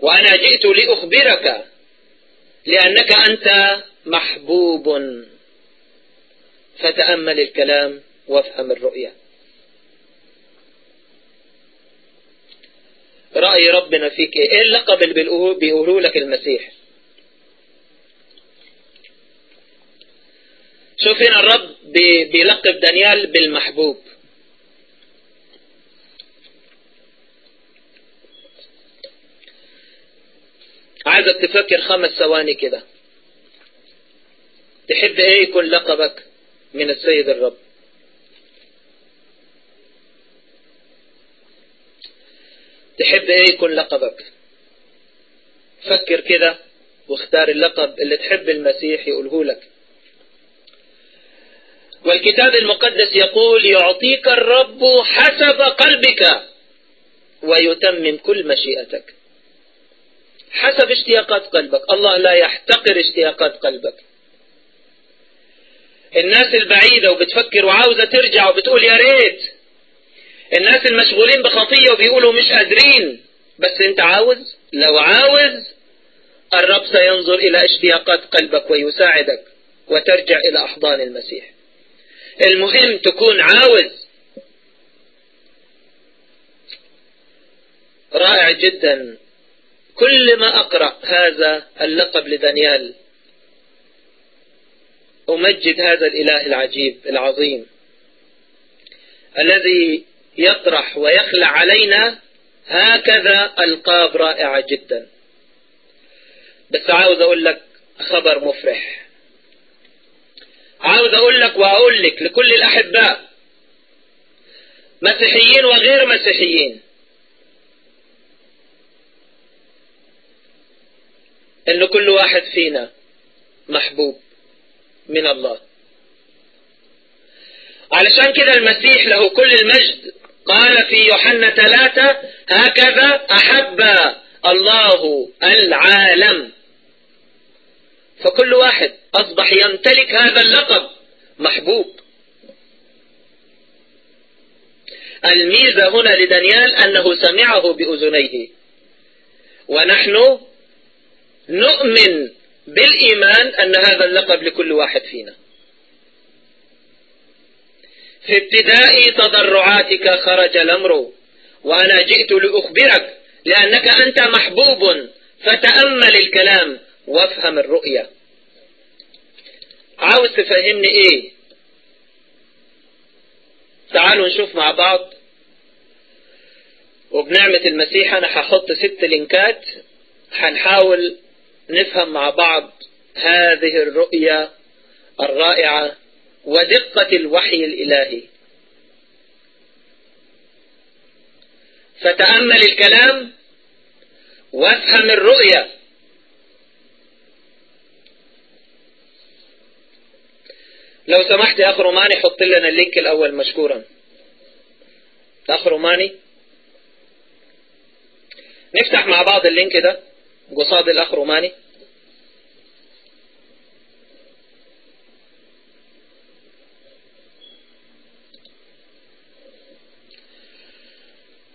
وأنا جئت لأخبرك. لأنك أنت محبوب. فتأمل الكلام وافهم الرؤية رأي ربنا فيك إيه اللقب اللي بيقولوا لك المسيح؟ شوف هنا الرب بيلقب دانيال بالمحبوب. عايزك تفكر خمس ثواني كده. تحب إيه يكون لقبك من السيد الرب؟ تحب إيه يكون لقبك؟ فكر كده واختار اللقب اللي تحب المسيح يقوله لك. والكتاب المقدس يقول يعطيك الرب حسب قلبك ويتمم كل مشيئتك. حسب اشتياقات قلبك. الله لا يحتقر اشتياقات قلبك. الناس البعيدة وبتفكر وعاوزة ترجع وبتقول يا ريت. الناس المشغولين بخطية وبيقولوا مش قادرين. بس انت عاوز؟ لو عاوز الرب سينظر إلى اشتياقات قلبك ويساعدك وترجع إلى أحضان المسيح. المهم تكون عاوز. رائع جدا. كل ما أقرأ هذا اللقب لدانيال أمجد هذا الإله العجيب العظيم الذي يطرح ويخلع علينا هكذا ألقاب رائعة جدا. بس عاوز أقول لك خبر مفرح. عاوز أقول لك وأقول لك لكل الأحباء مسيحيين وغير مسيحيين إن كل واحد فينا محبوب من الله. علشان كده المسيح له كل المجد. قال في يوحنا ثلاثة هكذا أحب الله العالم. فكل واحد أصبح يمتلك هذا اللقب محبوب. الميزة هنا لدانيال أنه سمعه بأذنيه. ونحن نؤمن بالإيمان أن هذا اللقب لكل واحد فينا. في ابتداء تضرعاتك خرج الأمر وأنا جئت لأخبرك لأنك أنت محبوب فتأمل الكلام وافهم الرؤية عاوز تفهمني إيه؟ تعالوا نشوف مع بعض. وبنعمة المسيح أنا هحط ست لينكات هنحاول نفهم مع بعض هذه الرؤية الرائعة ودقة الوحي الإلهي. فتأمل الكلام وافهم الرؤية لو سمحت يا أخ روماني حط لنا اللينك الأول مشكورا. أخ روماني نفتح مع بعض اللينك ده. قصاد الأخ روماني.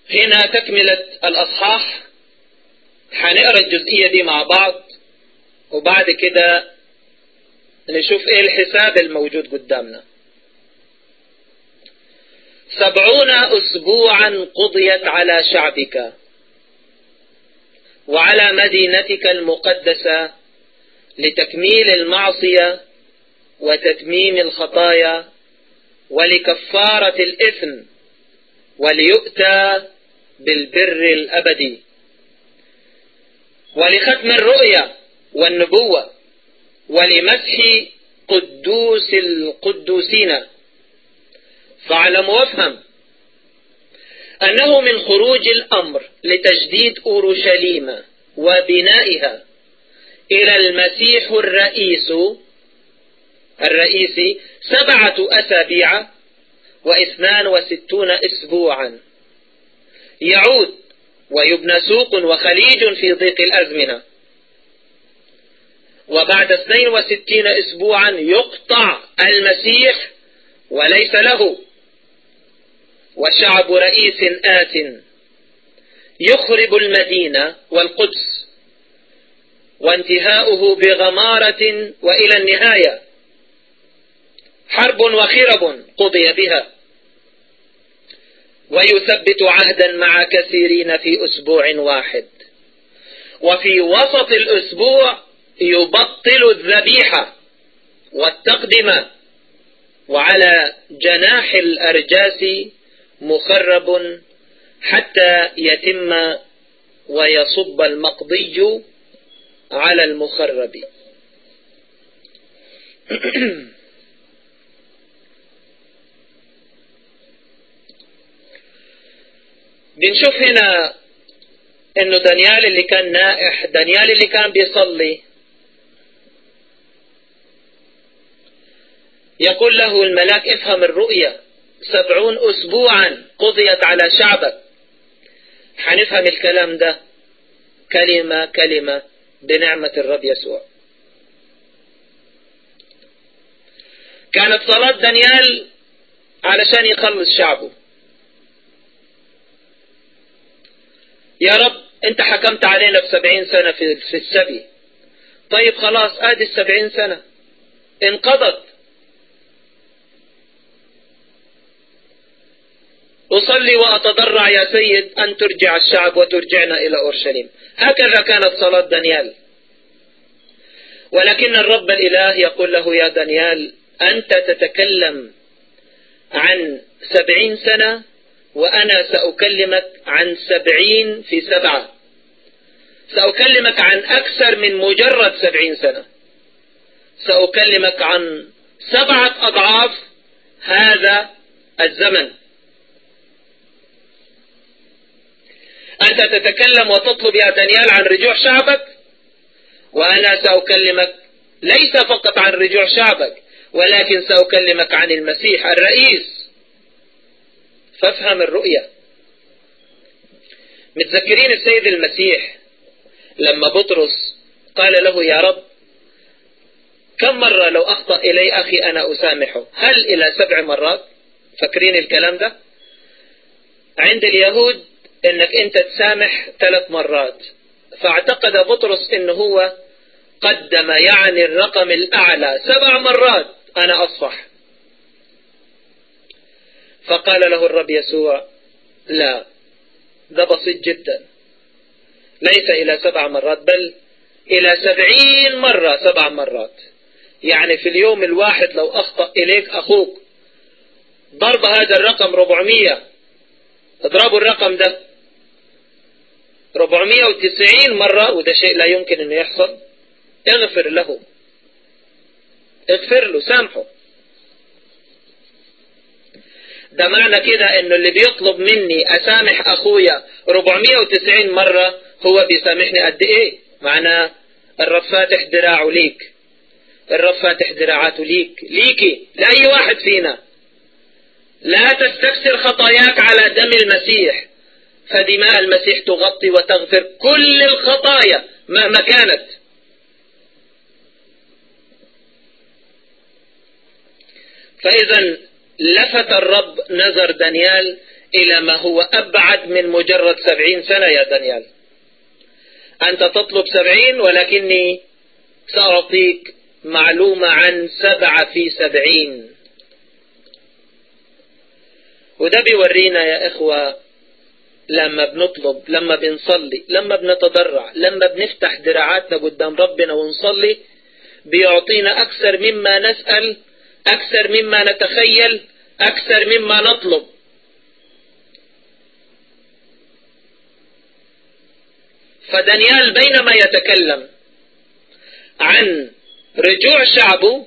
هنا تكملة الأصحاح. هنقرا الجزئية دي مع بعض وبعد كده نشوف إيه الحساب الموجود قدامنا. سبعون أسبوعا قضيت على شعبك. وعلى مدينتك المقدسة لتكميل المعصية وتتميم الخطايا ولكفارة الإثم وليؤتى بالبر الأبدي. ولختم الرؤيا والنبوة ولمسح قدوس القدوسين. فاعلم وافهم أنه من خروج الأمر لتجديد أورشليم وبنائها إلى المسيح الرئيس الرئيسي سبعة أسابيع واثنان وستون اسبوعا. يعود ويبنى سوق وخليج في ضيق الأزمنة. وبعد 62 اسبوعا يقطع المسيح وليس له. وشعب رئيس آت يخرب المدينة والقدس وانتهاؤه بغمارة وإلى النهاية. حرب وخرب قضي بها. ويثبت عهدا مع كثيرين في أسبوع واحد. وفي وسط الأسبوع يبطل الذبيحة والتقدمة. وعلى جناح الأرجاس مخرب حتى يتم ويصب المقضي على المخرب. بنشوف هنا إنه دانيال اللي كان نائح دانيال اللي كان بيصلي يقول له الملاك افهم الرؤية سبعون أسبوعا قضيت على شعبك. حنفهم الكلام ده. كلمة كلمة بنعمة الرب يسوع. كانت صلاة دانيال علشان يخلص شعبه. يا رب انت حكمت علينا بسبعين سنة في, السبي. طيب خلاص ادي السبعين سنة. انقضت. أصلي وأتضرع يا سيد أن ترجع الشعب وترجعنا إلى أورشليم. هكذا كانت صلاة دانيال. ولكن الرب الإله يقول له يا دانيال أنت تتكلم عن سبعين سنة وأنا سأكلمك عن سبعين في سبعة. سأكلمك عن أكثر من مجرد سبعين سنة. سأكلمك عن سبعة أضعاف هذا الزمن. أنت تتكلم وتطلب يا دانيال عن رجوع شعبك؟ وأنا سأكلمك ليس فقط عن رجوع شعبك ولكن سأكلمك عن المسيح الرئيس. فافهم الرؤية. متذكرين السيد المسيح لما بطرس قال له يا رب كم مرة لو أخطأ إلي أخي أنا أسامحه؟ هل إلى سبع مرات؟ فاكرين الكلام ده؟ عند اليهود إنك انت تسامح ثلاث مرات. فاعتقد بطرس إنه هو قدم يعني الرقم الأعلى. سبع مرات أنا أصفح. فقال له الرب يسوع لا ده بسيط جدا. ليس إلى سبع مرات بل إلى سبعين مرة سبع مرات. يعني في اليوم الواحد لو أخطأ إليك أخوك ضرب هذا الرقم 400 اضربوا الرقم ده. 490 مرة وده شيء لا يمكن إنه يحصل. اغفر له. اغفر له سامحه. ده معنى كده إنه اللي بيطلب مني أسامح أخويا 490 مرة هو بيسامحني قد إيه؟ معناه الرب فاتح دراعه ليك. الرب فاتح دراعاته ليك. ليكي لأي واحد فينا. لا تستكثر خطاياك على دم المسيح. فدماء المسيح تغطي وتغفر كل الخطايا مهما كانت. فإذا لفت الرب نظر دانيال إلى ما هو أبعد من مجرد سبعين سنة يا دانيال. أنت تطلب سبعين ولكني سأعطيك معلومة عن سبعة في سبعين. وده بيورينا يا إخوة لما بنطلب لما بنصلي لما بنتضرع لما بنفتح دراعاتنا قدام ربنا ونصلي بيعطينا أكثر مما نسأل أكثر مما نتخيل أكثر مما نطلب. فدانيال بينما يتكلم عن رجوع شعبه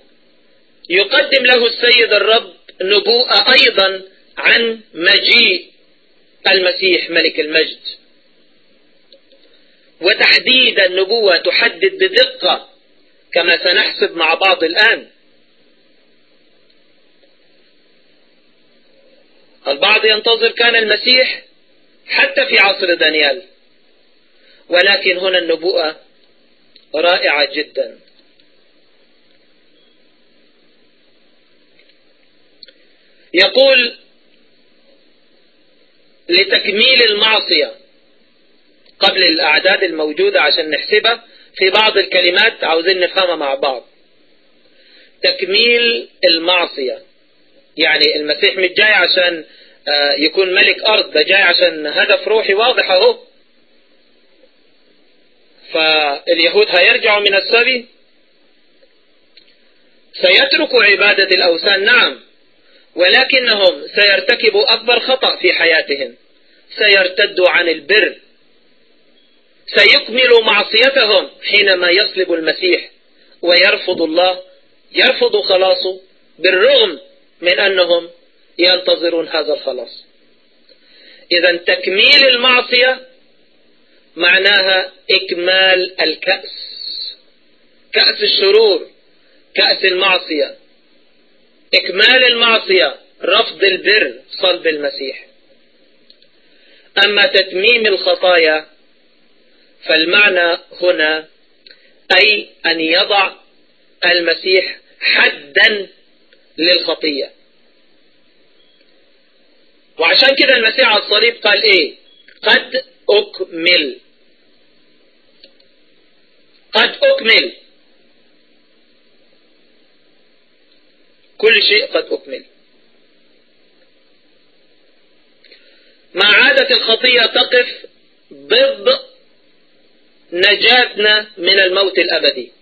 يقدم له السيد الرب نبوءة أيضا عن مجيء المسيح ملك المجد. وتحديد النبوة تحدد بدقة كما سنحسب مع بعض الآن. البعض ينتظر كان المسيح حتى في عصر دانيال. ولكن هنا النبوءة رائعة جدا. يقول لتكميل المعصية قبل الأعداد الموجودة عشان نحسبها في بعض الكلمات عاوزين نفهمها مع بعض. تكميل المعصية. يعني المسيح مش جاي عشان يكون ملك أرض ده جاي عشان هدف روحي واضح أهو. فاليهود هيرجعوا من السبي؟ سيتركوا عبادة الأوثان. نعم. ولكنهم سيرتكبوا أكبر خطأ في حياتهم. سيرتدوا عن البر. سيكملوا معصيتهم حينما يصلب المسيح. ويرفض الله يرفض خلاصه بالرغم من أنهم ينتظرون هذا الخلاص. إذا تكميل المعصية معناها إكمال الكأس. كأس الشرور كأس المعصية. إكمال المعصية رفض البر صلب المسيح. أما تتميم الخطايا فالمعنى هنا أي أن يضع المسيح حدا للخطية. وعشان كده المسيح على الصليب قال إيه؟ قد أكمل. قد أكمل. كل شيء قد أكمل. مع عادة الخطية تقف ضد نجاتنا من الموت الأبدي.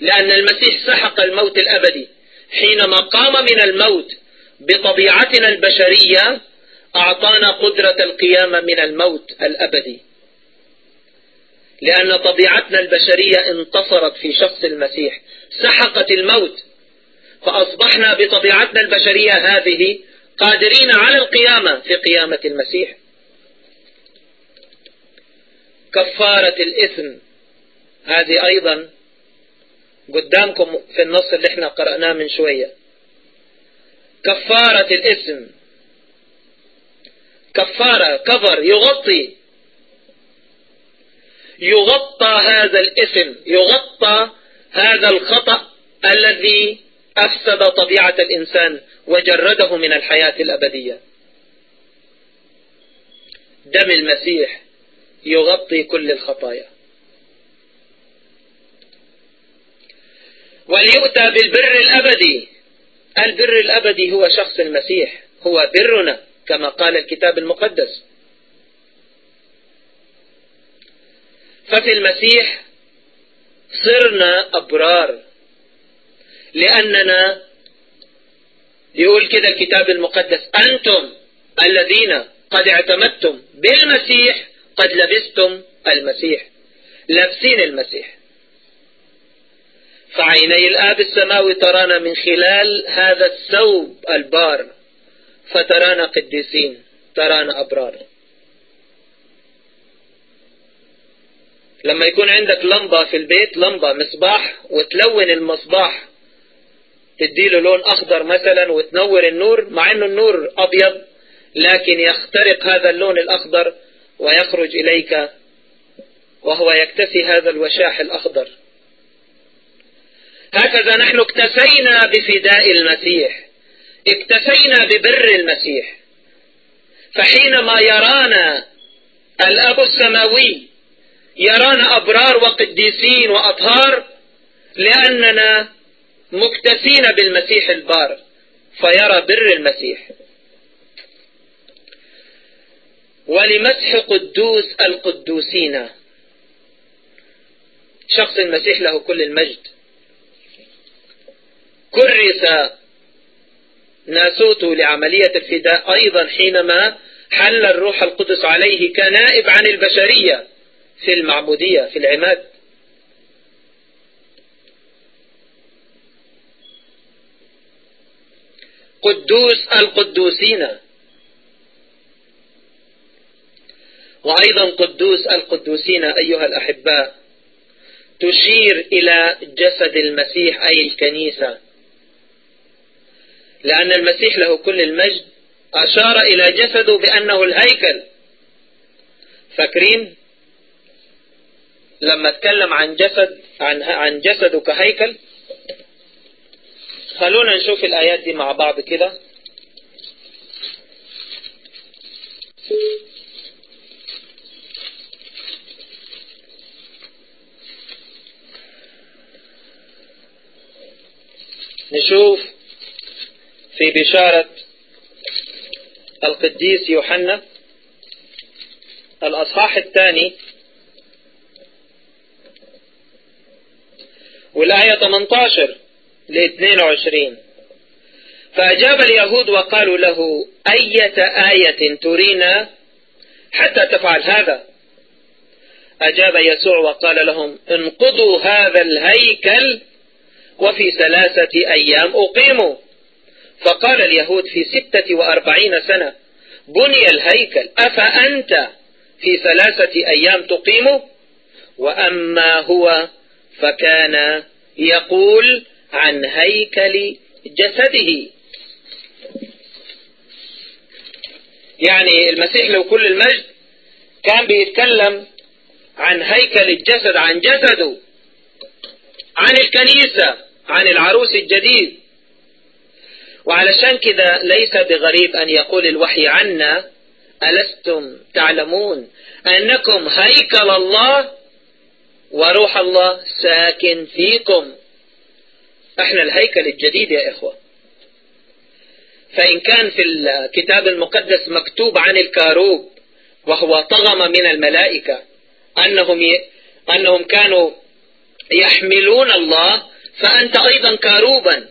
لأن المسيح سحق الموت الأبدي. حينما قام من الموت بطبيعتنا البشرية أعطانا قدرة القيامة من الموت الأبدي. لأن طبيعتنا البشرية انتصرت في شخص المسيح. سحقت الموت فأصبحنا بطبيعتنا البشرية هذه قادرين على القيامة في قيامة المسيح. كفارة الإثم. هذه أيضا قدامكم في النص اللي إحنا قرأناه من شوية. كفارة الإثم. كفارة كفر يغطي. يغطى هذا الإثم يغطى هذا الخطأ الذي أفسد طبيعة الإنسان وجرده من الحياة الأبدية. دم المسيح يغطي كل الخطايا. وليؤتى بالبر الأبدي. البر الأبدي هو شخص المسيح. هو برنا كما قال الكتاب المقدس. ففي المسيح صرنا أبرار. لأننا يقول كده الكتاب المقدس أنتم الذين قد اعتمدتم بالمسيح قد لبستم المسيح لابسين المسيح. فعيني الآب السماوي ترانا من خلال هذا الثوب البار فترانا قديسين ترانا أبرار. لما يكون عندك لمبة في البيت لمبة مصباح وتلون المصباح تديله لون أخضر مثلا وتنور النور مع أنه النور أبيض لكن يخترق هذا اللون الأخضر ويخرج إليك وهو يكتفي هذا الوشاح الأخضر. هكذا نحن اكتفينا بفداء المسيح اكتفينا ببر المسيح. فحينما يرانا الأب السماوي يرانا أبرار وقديسين وأطهار لأننا مكتسين بالمسيح البار فيرى بر المسيح. ولمسح قدوس القدوسين. شخص المسيح له كل المجد. كرس ناسوت لعملية الفداء أيضا حينما حل الروح القدس عليه كنائب عن البشرية في المعبودية في العماد. قدوس القدوسين. وأيضا قدوس القدوسين أيها الأحباء تشير إلى جسد المسيح أي الكنيسة. لأن المسيح له كل المجد. أشار إلى جسده بأنه الهيكل. فاكرين؟ لما اتكلم عن جسد عن عن جسده كهيكل خلونا نشوف الآيات دي مع بعض كده. نشوف في بشارة القديس يوحنا. الأصحاح الثاني. والآية 18 ل 22 فأجاب اليهود وقالوا له أية آية ترينا حتى تفعل هذا؟ أجاب يسوع وقال لهم انقضوا هذا الهيكل وفي ثلاثة أيام أقيموا. فقال اليهود في ستة وأربعين سنة بني الهيكل أفأنت في ثلاثة أيام تقيمه وأما هو فكان يقول عن هيكل جسده. يعني المسيح له كل المجد كان بيتكلم عن هيكل الجسد عن جسده عن الكنيسة عن العروس الجديد. وعلشان كده ليس بغريب أن يقول الوحي عنا ألستم تعلمون أنكم هيكل الله وروح الله ساكن فيكم. إحنا الهيكل الجديد يا إخوة. فإن كان في الكتاب المقدس مكتوب عن الكاروب وهو طغم من الملائكة أنهم ي... أنهم كانوا يحملون الله فأنت أيضا كاروبا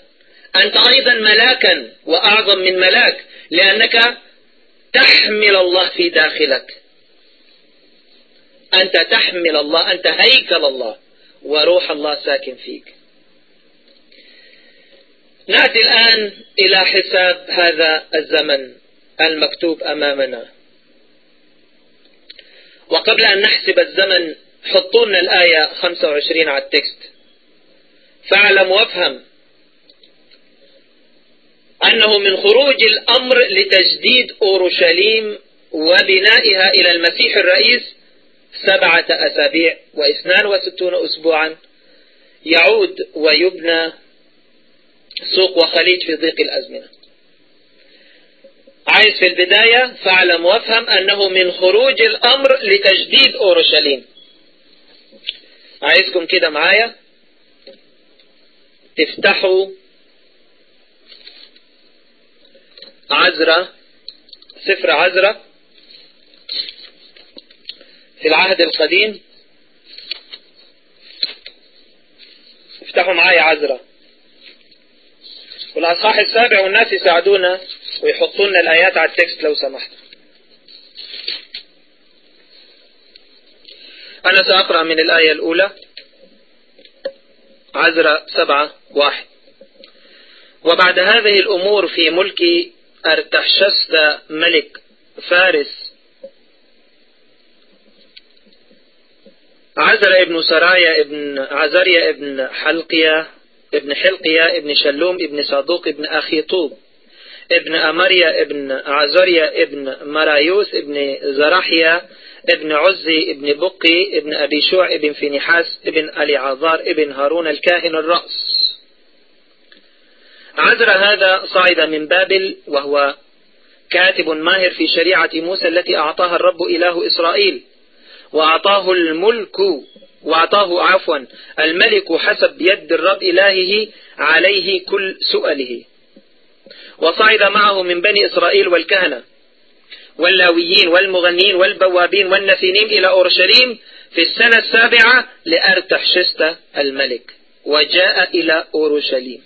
أنت أيضا ملاكا وأعظم من ملاك لأنك تحمل الله في داخلك. أنت تحمل الله أنت هيكل الله وروح الله ساكن فيك. نأتي الآن إلى حساب هذا الزمن المكتوب أمامنا. وقبل أن نحسب الزمن حطوا لنا الآية 25 على التكست. فاعلم وافهم أنه من خروج الأمر لتجديد أورشليم وبنائها إلى المسيح الرئيس سبعة أسابيع واثنان وستون أسبوعا يعود ويبنى سوق وخليج في ضيق الأزمنة. عايز في البداية فاعلم وافهم أنه من خروج الأمر لتجديد أورشليم. عايزكم كده معايا؟ تفتحوا عزرة سفر عزرة في العهد القديم. افتحوا معايا عزرة. والأصحاح السابع والناس يساعدونا ويحطوا لنا الآيات على التكست لو سمحت. أنا سأقرأ من الآية الأولى عزرة سبعة واحد. وبعد هذه الأمور في ملك أرتحشست ملك فارس عزر ابن سرايا ابن عزريا ابن حلقيا ابن حلقيا ابن شلوم ابن صادوق ابن أخي طوب ابن أمريا ابن عزريا ابن مرايوس ابن زرحيا ابن عزي ابن بقي ابن أبي شوع ابن فينحاس ابن ألي عذار ابن هارون الكاهن الرأس. عزر هذا صعد من بابل وهو كاتب ماهر في شريعة موسى التي أعطاها الرب إله إسرائيل وأعطاه الملك وأعطاه عفوا. الملك حسب يد الرب إلهه عليه كل سؤله وصعد معه من بني إسرائيل والكهنة واللاويين والمغنين والبوابين والنسينين إلى أورشليم في السنة السابعة لأرتحشست الملك وجاء إلى أورشليم.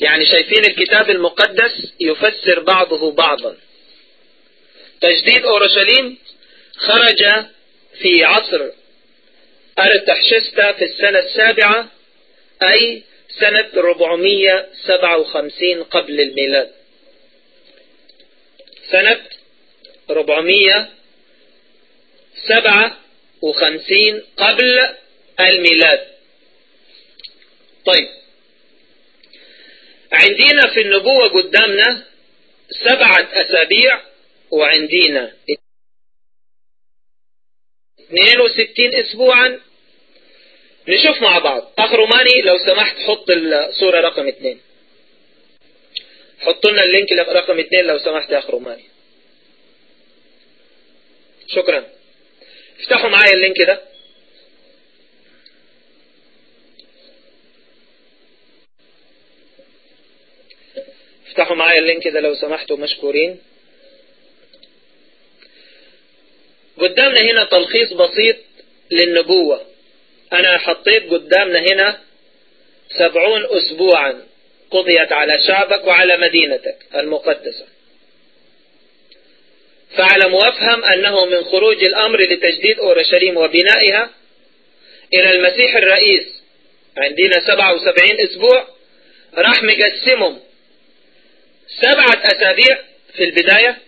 يعني شايفين الكتاب المقدس يفسر بعضه بعضا. تجديد أورشليم خرج في عصر أرتحشستا في السنة السابعة أي سنة 457 قبل الميلاد. سنة 457 قبل الميلاد. طيب. عندنا في النبوة قدامنا سبعة أسابيع وعندنا 62 أسبوعا. نشوف مع بعض. أخ روماني لو سمحت حط الصورة رقم اثنين. حط لنا ال link رقم اثنين لو سمحت يا أخ روماني. شكرا. افتحوا معايا ال link ده. افتحوا معايا اللينك ده لو سمحتوا مشكورين. قدامنا هنا تلخيص بسيط للنبوة. أنا حطيت قدامنا هنا سبعون أسبوعا قضيت على شعبك وعلى مدينتك المقدسة. فاعلم وافهم أنه من خروج الأمر لتجديد أورشليم وبنائها إلى المسيح الرئيس عندنا سبعة وسبعين أسبوع راح مقسمهم سبعة أسابيع في البداية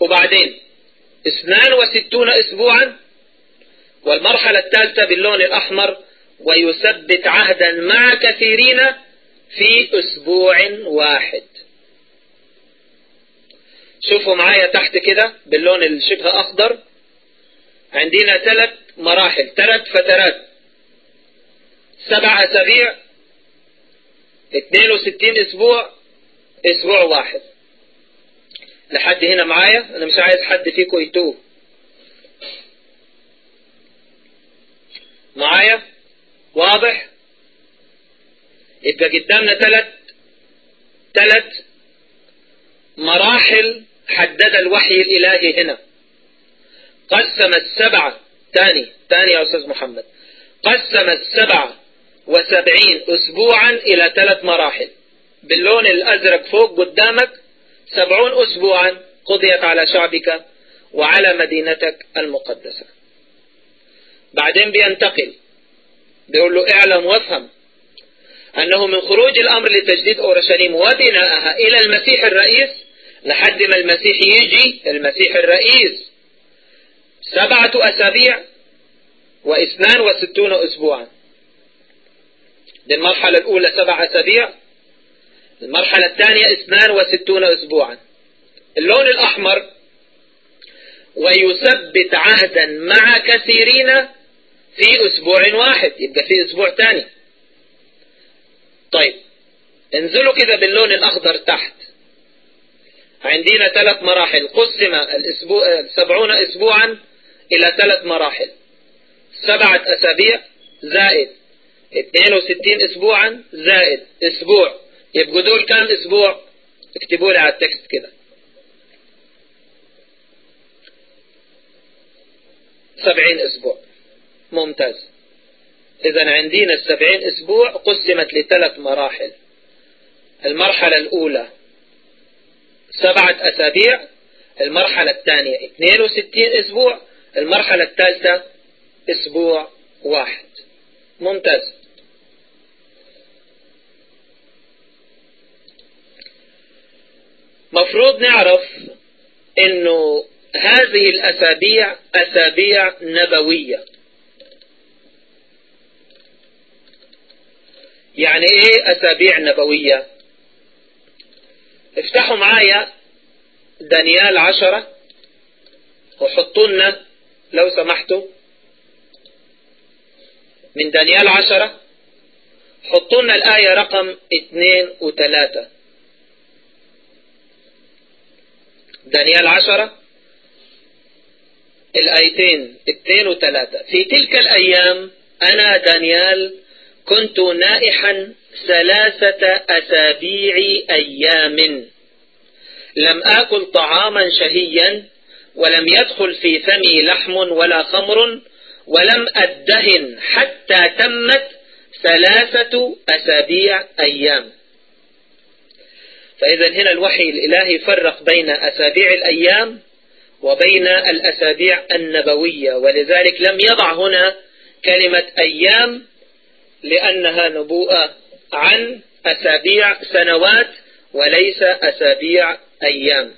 وبعدين اثنان وستون أسبوعا والمرحلة الثالثة باللون الأحمر ويثبت عهدا مع كثيرين في أسبوع واحد. شوفوا معايا تحت كده باللون الشبه أخضر. عندنا ثلاث مراحل ثلاث فترات. سبع أسابيع 62 أسبوع أسبوع واحد. لحد هنا معايا؟ أنا مش عايز حد فيكم يتوه معايا؟ واضح؟ يبقى قدامنا ثلاث ثلاث مراحل حدد الوحي الإلهي هنا. قسم السبعة تاني تاني يا أستاذ محمد. قسم السبعة وسبعين أسبوعا إلى ثلاث مراحل. باللون الأزرق فوق قدامك سبعون أسبوعا قضيت على شعبك وعلى مدينتك المقدسة. بعدين بينتقل بيقول له اعلم وافهم أنه من خروج الأمر لتجديد أورشليم وبناءها إلى المسيح الرئيس لحد ما المسيح يجي المسيح الرئيس. سبعة أسابيع واثنان وستون أسبوعا. دي المرحلة الأولى سبع أسابيع. المرحلة الثانية اثنان وستون أسبوعا. اللون الأحمر ويثبت عهدا مع كثيرين في أسبوع واحد يبقى في أسبوع ثاني. طيب انزلوا كده باللون الأخضر تحت. عندنا ثلاث مراحل قسم الأسبوع سبعون أسبوعا إلى ثلاث مراحل. سبعة أسابيع زائد 62 أسبوعا زائد أسبوع. يبقوا دول كام أسبوع اكتبوا لي على التكست كده. سبعين أسبوع. ممتاز. إذا عندنا السبعين أسبوع قسمت لثلاث مراحل. المرحلة الأولى سبعة أسابيع المرحلة الثانية 62 أسبوع المرحلة الثالثة أسبوع واحد. ممتاز. مفروض نعرف إنه هذه الأسابيع أسابيع نبوية. يعني إيه أسابيع نبوية؟ افتحوا معايا دانيال عشرة وحطوا لنا لو سمحتوا. من دانيال عشرة حطوا لنا الآية رقم اثنين وثلاثة. دانيال عشرة الآيتين اثنين وثلاثة. في تلك الأيام أنا دانيال كنت نائحا ثلاثة أسابيع أيام. لم آكل طعاما شهيا ولم يدخل في فمي لحم ولا خمر ولم أدهن حتى تمت ثلاثة أسابيع أيام. فإذا هنا الوحي الإلهي فرق بين أسابيع الأيام وبين الأسابيع النبوية ولذلك لم يضع هنا كلمة أيام لأنها نبوءة عن أسابيع سنوات وليس أسابيع أيام.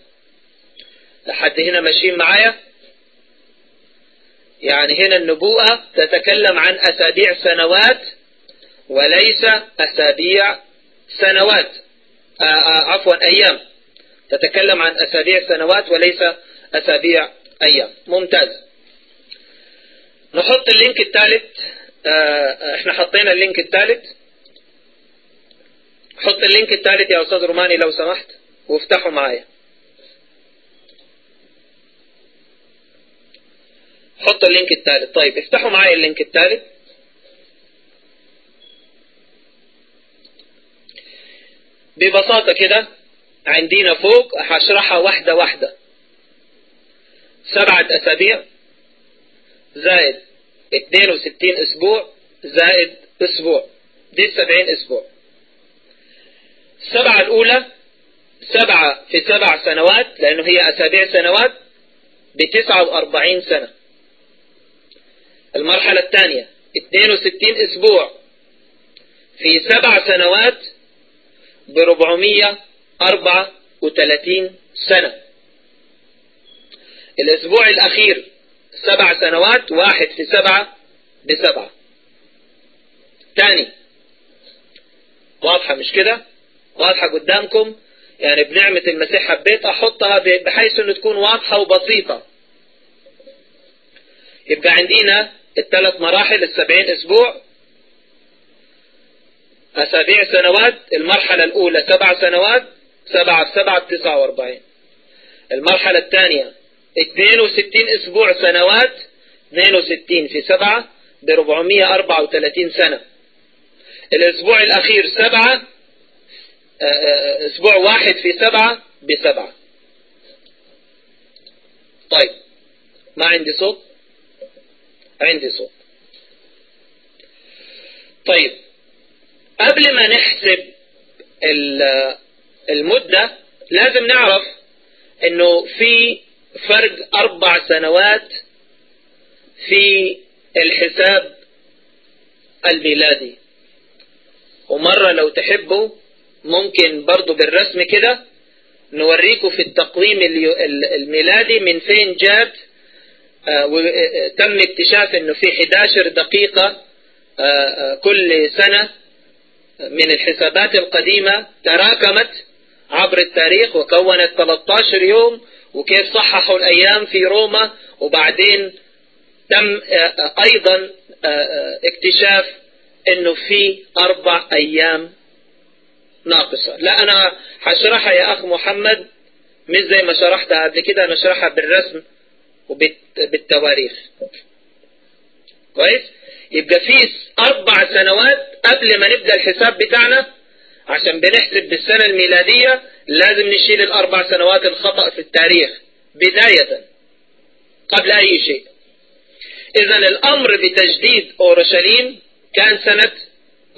لحد هنا ماشيين معايا؟ يعني هنا النبوءة تتكلم عن أسابيع سنوات وليس أسابيع سنوات. عفوا أيام. تتكلم عن أسابيع سنوات وليس أسابيع أيام. ممتاز. نحط ال link الثالث. إحنا حطينا ال link الثالث. حط ال link الثالث يا أستاذ روماني لو سمحت وافتحوا معايا. حط ال link الثالث. طيب افتحوا معايا ال link الثالث. ببساطة كده عندنا فوق هشرحها واحدة واحدة. سبعة أسابيع زائد 62 أسبوع زائد أسبوع. دي السبعين أسبوع. السبعة الأولى سبعة في سبع سنوات لأنه هي أسابيع سنوات بتسعة وأربعين سنة. المرحلة الثانية 62 أسبوع. في سبع سنوات أربعة وثلاثين سنة. الأسبوع الأخير سبع سنوات واحد في سبعة بسبعة. تاني واضحة مش كده؟ واضحة قدامكم؟ يعني بنعمة المسيح حبيت أحطها بحيث أنه تكون واضحة وبسيطة. يبقى عندنا الثلاث مراحل السبعين أسبوع أسابيع سنوات المرحلة الأولى سبع سنوات سبعة في سبعة بتسعة وأربعين. المرحلة الثانية 62 أسبوع سنوات 62 في سبعة ب 434 سنة. الأسبوع الأخير سبعة أسبوع واحد في سبعة بسبعة. طيب ما عندي صوت؟ عندي صوت. طيب قبل ما نحسب المدة لازم نعرف إنه في فرق أربع سنوات في الحساب الميلادي. ومرة لو تحبوا ممكن برضو بالرسم كده نوريكم في التقويم الميلادي من فين جات. تم اكتشاف إنه في 11 دقيقة كل سنة من الحسابات القديمة تراكمت عبر التاريخ وكونت 13 يوم وكيف صححوا الأيام في روما وبعدين تم أيضا اكتشاف إنه في أربع أيام ناقصة. لا أنا هشرحها يا أخ محمد مش زي ما شرحتها قبل كده أنا أشرحها بالرسم وبالتواريخ كويس؟ يبقى في أربع سنوات قبل ما نبدأ الحساب بتاعنا عشان بنحسب بالسنة الميلادية لازم نشيل الأربع سنوات الخطأ في التاريخ. بداية قبل أي شيء. إذا الأمر بتجديد أورشليم كان سنة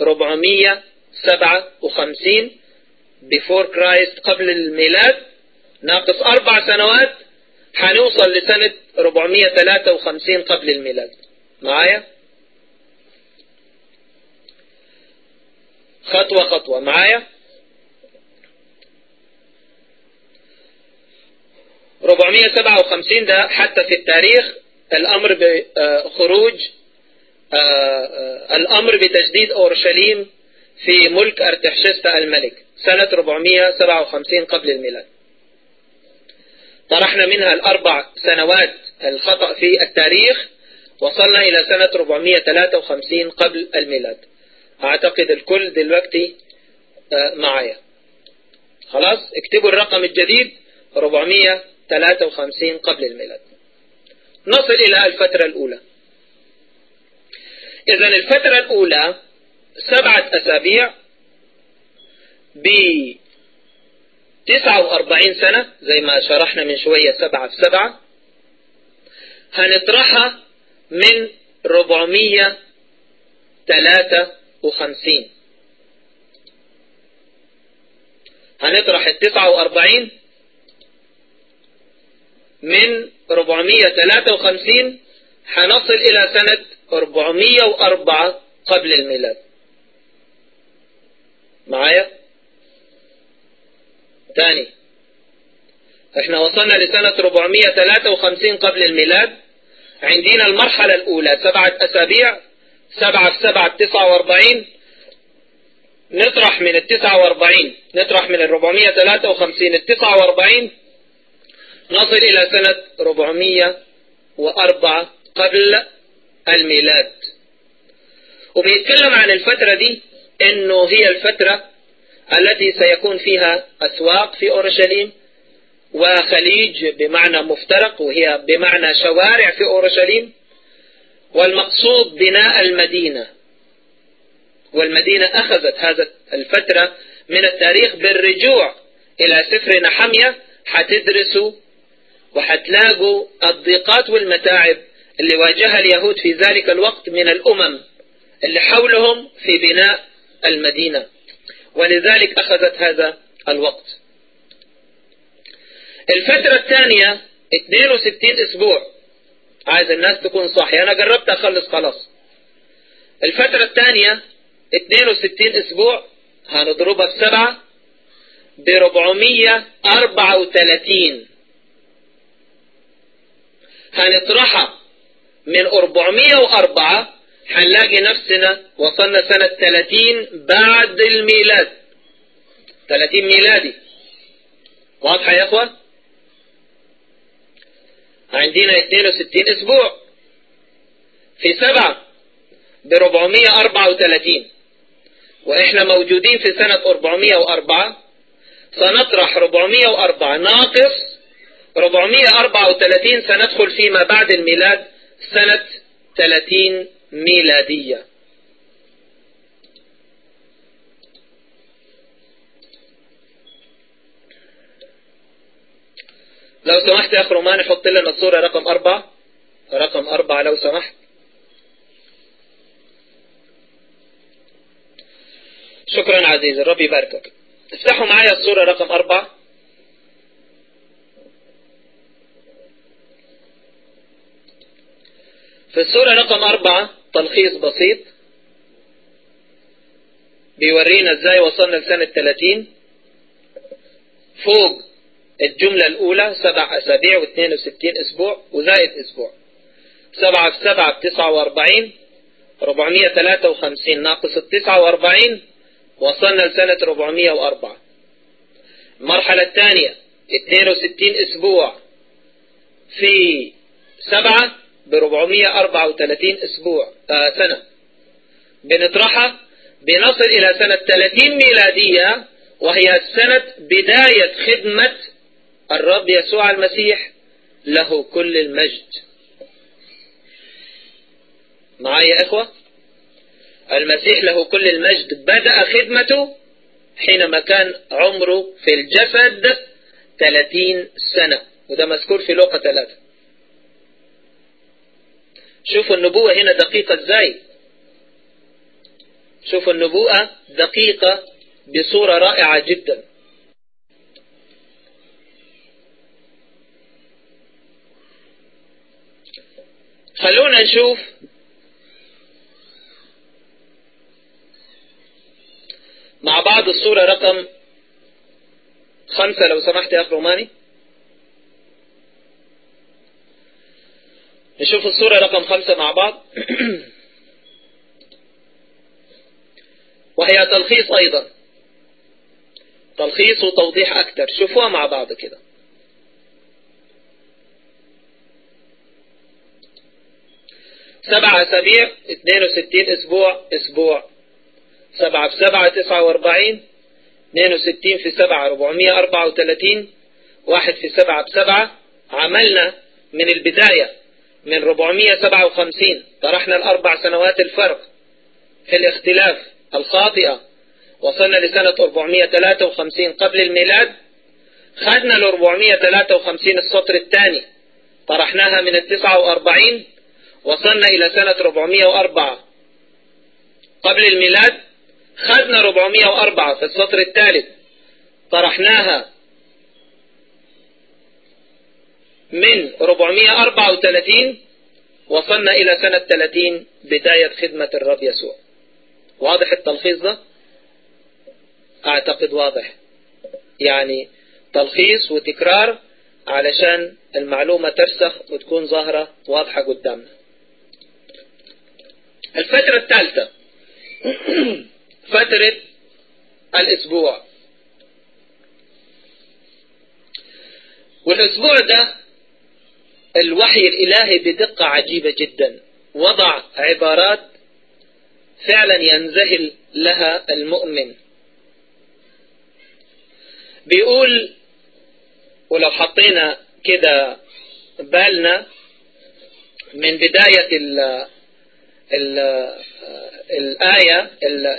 457 before Christ قبل الميلاد. ناقص أربع سنوات هنوصل لسنة 453 قبل الميلاد. معايا؟ خطوة خطوة. معايا؟ 457 ده حتى في التاريخ الأمر بخروج الأمر بتجديد أورشليم في ملك أرتحشستا الملك سنة 457 قبل الميلاد. طرحنا منها الأربع سنوات الخطأ في التاريخ وصلنا إلى سنة 453 قبل الميلاد. أعتقد الكل دلوقتي معايا. خلاص؟ اكتبوا الرقم الجديد 453 قبل الميلاد. نصل إلى الفترة الأولى. إذا الفترة الأولى سبعة أسابيع ب 49 سنة زي ما شرحنا من شوية سبعة في سبعة. هنطرحها من 453 هنطرح ال 49 من 453 هنصل إلى سنة 404 قبل الميلاد. معايا؟ تاني إحنا وصلنا لسنة 453 قبل الميلاد. عندنا المرحلة الأولى سبعة أسابيع. سبعة في سبعة تسعة وأربعين. نطرح من التسعة وأربعين. نطرح من الربعمية ثلاثة وخمسين. التسعة وأربعين. نصل إلى سنة ربعمية وأربعة قبل الميلاد. وبيتكلم عن الفترة دي إنه هي الفترة التي سيكون فيها أسواق في أورشليم وخليج بمعنى مفترق وهي بمعنى شوارع في أورشليم. والمقصود بناء المدينة. والمدينة أخذت هذا الفترة من التاريخ بالرجوع إلى سفر نحمية حتدرسوا وحتلاقوا الضيقات والمتاعب اللي واجهها اليهود في ذلك الوقت من الأمم اللي حولهم في بناء المدينة. ولذلك أخذت هذا الوقت. الفترة الثانية 62 أسبوع. عايز الناس تكون صاحية. أنا قربت أخلص خلاص. الفترة الثانية 62 أسبوع هنضربها في سبعة ب 434 هنطرحها من 404 هنلاقي نفسنا وصلنا سنة 30 بعد الميلاد. 30 ميلادي. واضحة يا إخوة؟ عندنا 62 أسبوع. في سبعة ب 434 وإحنا موجودين في سنة 404 سنطرح 404 ناقص 434 سندخل فيما بعد الميلاد سنة 30 ميلادية. لو سمحت يا أخ رومان حط لنا الصورة رقم أربعة. رقم أربعة لو سمحت. شكرا عزيزي ربي يباركك. افتحوا معايا الصورة رقم أربعة. في الصورة رقم أربعة تلخيص بسيط. بيورينا إزاي وصلنا لسنة 30 فوق الجملة الأولى سبع أسابيع واثنين وستين أسبوع وزائد أسبوع. سبعة في سبعة بتسعة وأربعين ربعمية ثلاثة وخمسين. ناقص التسعة وأربعين وصلنا لسنة ربعمية وأربعة. المرحلة الثانية اثنين وستين أسبوع في سبعة بربعمية أربعة وثلاثين أسبوع آه سنة. بنطرحها بنصل إلى سنة 30 ميلادية وهي سنة بداية خدمة الرب يسوع المسيح له كل المجد. معايا يا إخوة؟ المسيح له كل المجد. بدأ خدمته حينما كان عمره في الجسد 30 سنة وده مذكور في لوقا 3 شوفوا النبوة هنا دقيقة إزاي. شوفوا النبوءة دقيقة بصورة رائعة جدا. خلونا نشوف. مع بعض الصورة رقم خمسة لو سمحت يا أخ روماني. نشوف الصورة رقم خمسة مع بعض. وهي تلخيص أيضا. تلخيص وتوضيح أكثر شوفوها مع بعض كده. سبعة أسابيع 62 أسبوع أسبوع. سبعة في سبعة تسعة وأربعين 62 في سبعة 434 واحد في سبعة بسبعة. عملنا من البداية من 457 طرحنا الأربع سنوات الفرق في الاختلاف الخاطئة. وصلنا لسنة 453 قبل الميلاد. خدنا ل 453 السطر الثاني. طرحناها من ال 49 وصلنا إلى سنة 404 قبل الميلاد خدنا 404 في السطر الثالث. طرحناها من 434 وصلنا إلى سنة 30 بداية خدمة الرب يسوع. واضح التلخيص ده؟ أعتقد واضح. يعني تلخيص وتكرار علشان المعلومة ترسخ وتكون ظاهرة واضحة قدامنا. الفترة الثالثة. فترة الأسبوع. والأسبوع ده الوحي الإلهي بدقة عجيبة جدا. وضع عبارات فعلا ينذهل لها المؤمن. بيقول ولو حطينا كده بالنا من بداية الآية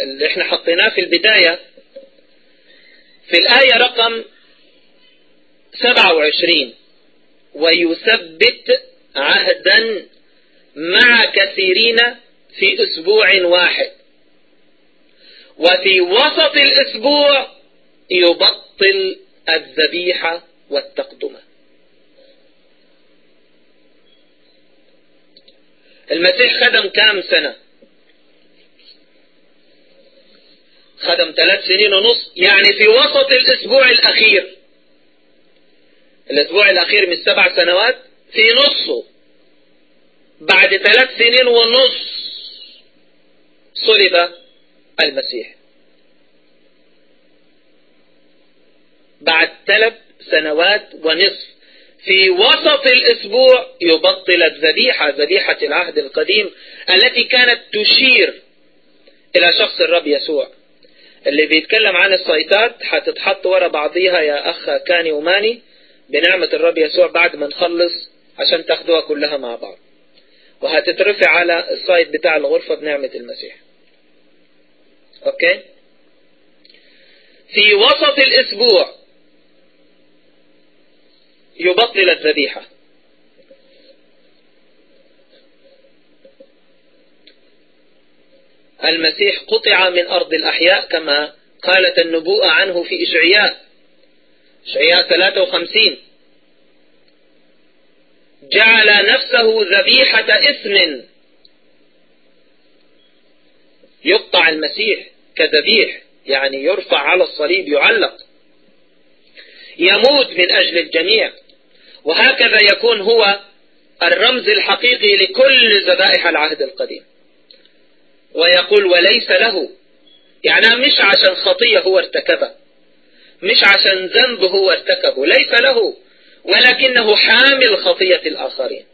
اللي إحنا حطيناه في البداية. في الآية رقم 27 ويثبت عهدا مع كثيرين في أسبوع واحد. وفي وسط الأسبوع يبطل الذبيحة والتقدمة. المسيح خدم كام سنة؟ خدم ثلاث سنين ونص يعني في وسط الأسبوع الأخير. الأسبوع الأخير من سبع سنوات في نصه. بعد ثلاث سنين ونص صلب المسيح. بعد ثلاث سنوات ونصف في وسط الأسبوع يبطل الذبيحة ذبيحة العهد القديم التي كانت تشير إلى شخص الرب يسوع. اللي بيتكلم عن السيطات هتتحط ورا بعضيها يا أخ كاني وماني بنعمة الرب يسوع بعد ما نخلص عشان تاخدوها كلها مع بعض. وهتترفع على ال site بتاع الغرفة بنعمة المسيح. okay؟ في وسط الأسبوع يبطل الذبيحة. المسيح قطع من أرض الأحياء كما قالت النبوءة عنه في إشعياء إشعياء 53 جعل نفسه ذبيحة إثم. يقطع المسيح كذبيح يعني يرفع على الصليب يعلق. يموت من أجل الجميع. وهكذا يكون هو الرمز الحقيقي لكل ذبائح العهد القديم. ويقول وليس له يعني مش عشان خطية هو ارتكبها مش عشان ذنب هو ارتكبه ليس له ولكنه حامل خطية الآخرين.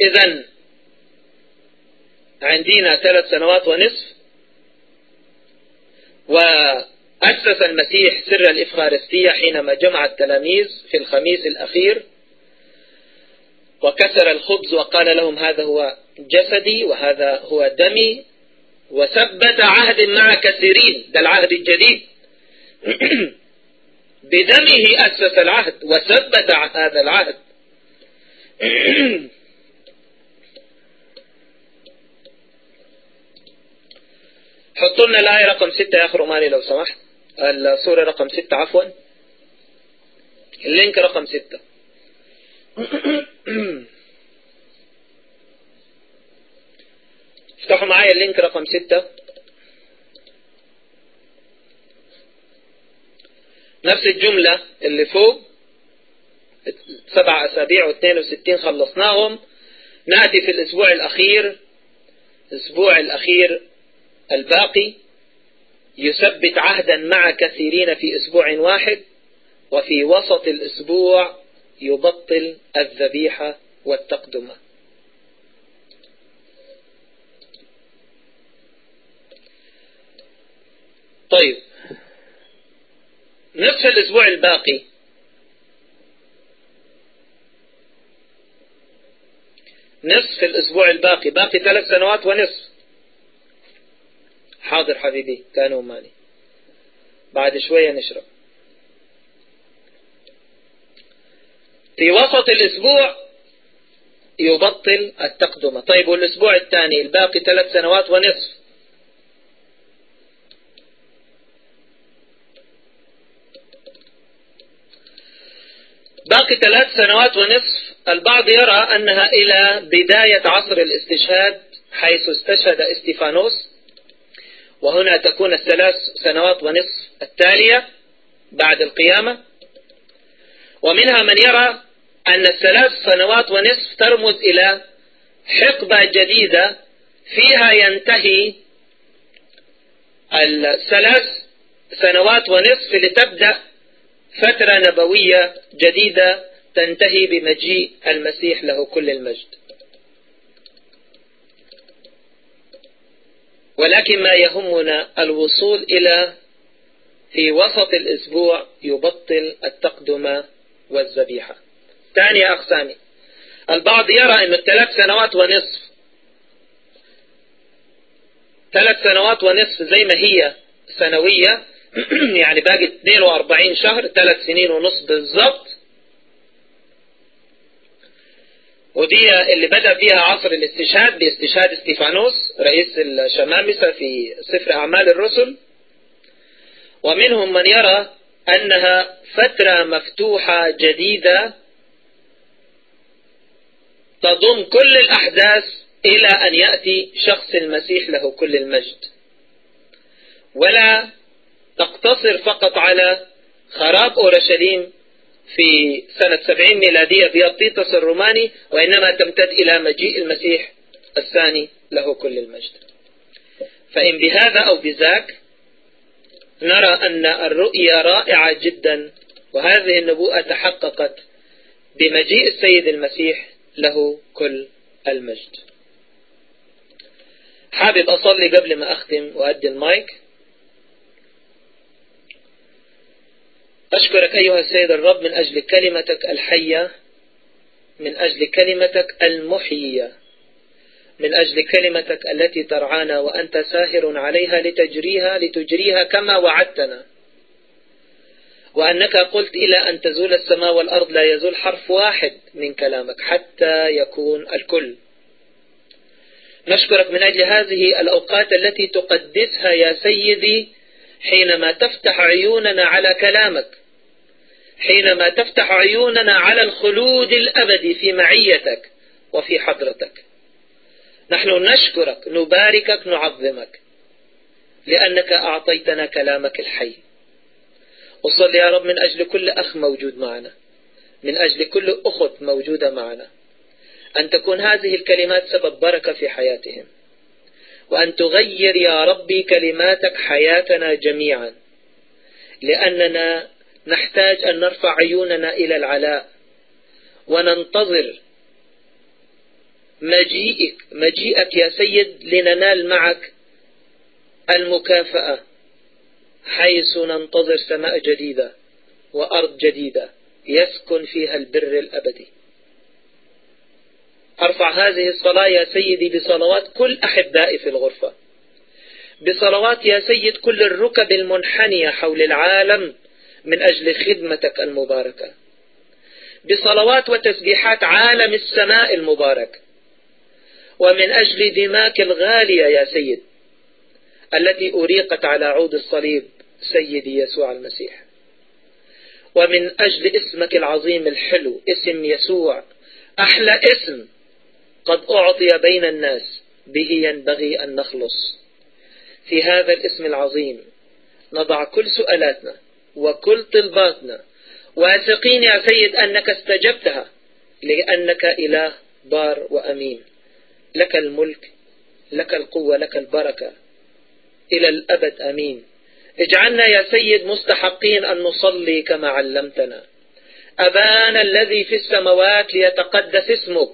إذا عندنا ثلاث سنوات ونصف. وأسس المسيح سر الإفخارستية حينما جمع التلاميذ في الخميس الأخير. وكسر الخبز وقال لهم هذا هو جسدي وهذا هو دمي. وثبت عهد مع كثيرين ده العهد الجديد. بدمه أسس العهد وثبت هذا العهد. حطوا لنا الآية رقم ستة يا أخ روماني لو سمحت. الصورة رقم ستة عفوا. ال link رقم ستة. افتحوا معايا ال link رقم ستة. نفس الجملة اللي فوق. سبع أسابيع واثنين وستين خلصناهم. نأتي في الأسبوع الأخير. الأسبوع الأخير الباقي يثبت عهدا مع كثيرين في أسبوع واحد وفي وسط الأسبوع يبطل الذبيحة والتقدمة طيب نصف الأسبوع الباقي. نصف الأسبوع الباقي باقي ثلاث سنوات ونصف. حاضر حبيبي كانوا ماني. بعد شوية نشرب. في وسط الأسبوع يبطل التقدمة. طيب والأسبوع الثاني الباقي ثلاث سنوات ونصف. باقي ثلاث سنوات ونصف. البعض يرى أنها إلى بداية عصر الاستشهاد حيث استشهد إستيفانوس. وهنا تكون الثلاث سنوات ونصف التالية بعد القيامة. ومنها من يرى أن الثلاث سنوات ونصف ترمز إلى حقبة جديدة فيها ينتهي الثلاث سنوات ونصف لتبدأ فترة نبوية جديدة تنتهي بمجيء المسيح له كل المجد. ولكن ما يهمنا الوصول إلى في وسط الأسبوع يبطل التقدمة والذبيحة. ثاني أقسامي البعض يرى أن الثلاث سنوات ونصف ثلاث سنوات ونصف زي ما هي سنوية يعني باقي 42 شهر ثلاث سنين ونصف بالضبط ودي اللي بدأ فيها عصر الاستشهاد باستشهاد استيفانوس رئيس الشمامسة في سفر أعمال الرسل. ومنهم من يرى أنها فترة مفتوحة جديدة تضم كل الأحداث إلى أن يأتي شخص المسيح له كل المجد. ولا تقتصر فقط على خراب أورشليم في سنة 70 ميلادية بيطيطس الروماني وإنما تمتد إلى مجيء المسيح الثاني له كل المجد. فإن بهذا أو بذاك نرى أن الرؤية رائعة جدا وهذه النبوءة تحققت بمجيء السيد المسيح له كل المجد. حابب أصلي قبل ما أختم وأدي المايك؟ أشكرك أيها السيد الرب من أجل كلمتك الحية من أجل كلمتك المحيية من أجل كلمتك التي ترعانا وأنت ساهر عليها لتجريها لتجريها كما وعدتنا. وأنك قلت إلى أن تزول السماء والأرض لا يزول حرف واحد من كلامك حتى يكون الكل. نشكرك من أجل هذه الأوقات التي تقدسها يا سيدي حينما تفتح عيوننا على كلامك. حينما تفتح عيوننا على الخلود الأبدي في معيتك وفي حضرتك. نحن نشكرك نباركك نعظمك لأنك أعطيتنا كلامك الحي. أصلي يا رب من أجل كل أخ موجود معنا من أجل كل أخت موجودة معنا أن تكون هذه الكلمات سبب بركة في حياتهم وأن تغير يا ربي كلماتك حياتنا جميعا لأننا نحتاج أن نرفع عيوننا إلى العلاء وننتظر مجيئك مجيئك يا سيد لننال معك المكافأة حيث ننتظر سماء جديدة وأرض جديدة يسكن فيها البر الأبدي. أرفع هذه الصلاة يا سيدي بصلوات كل أحبائي في الغرفة. بصلوات يا سيد كل الركب المنحنية حول العالم من أجل خدمتك المباركة. بصلوات وتسبيحات عالم السماء المبارك. ومن أجل دماك الغالية يا سيد التي أريقت على عود الصليب سيدي يسوع المسيح. ومن أجل اسمك العظيم الحلو اسم يسوع أحلى اسم قد أعطي بين الناس به ينبغي أن نخلص. في هذا الاسم العظيم نضع كل سؤالاتنا وكل طلباتنا واثقين يا سيد أنك استجبتها لأنك إله بار وأمين. لك الملك لك القوة لك البركة. إلى الأبد أمين. اجعلنا يا سيد مستحقين أن نصلي كما علمتنا. أبانا الذي في السماوات ليتقدس اسمك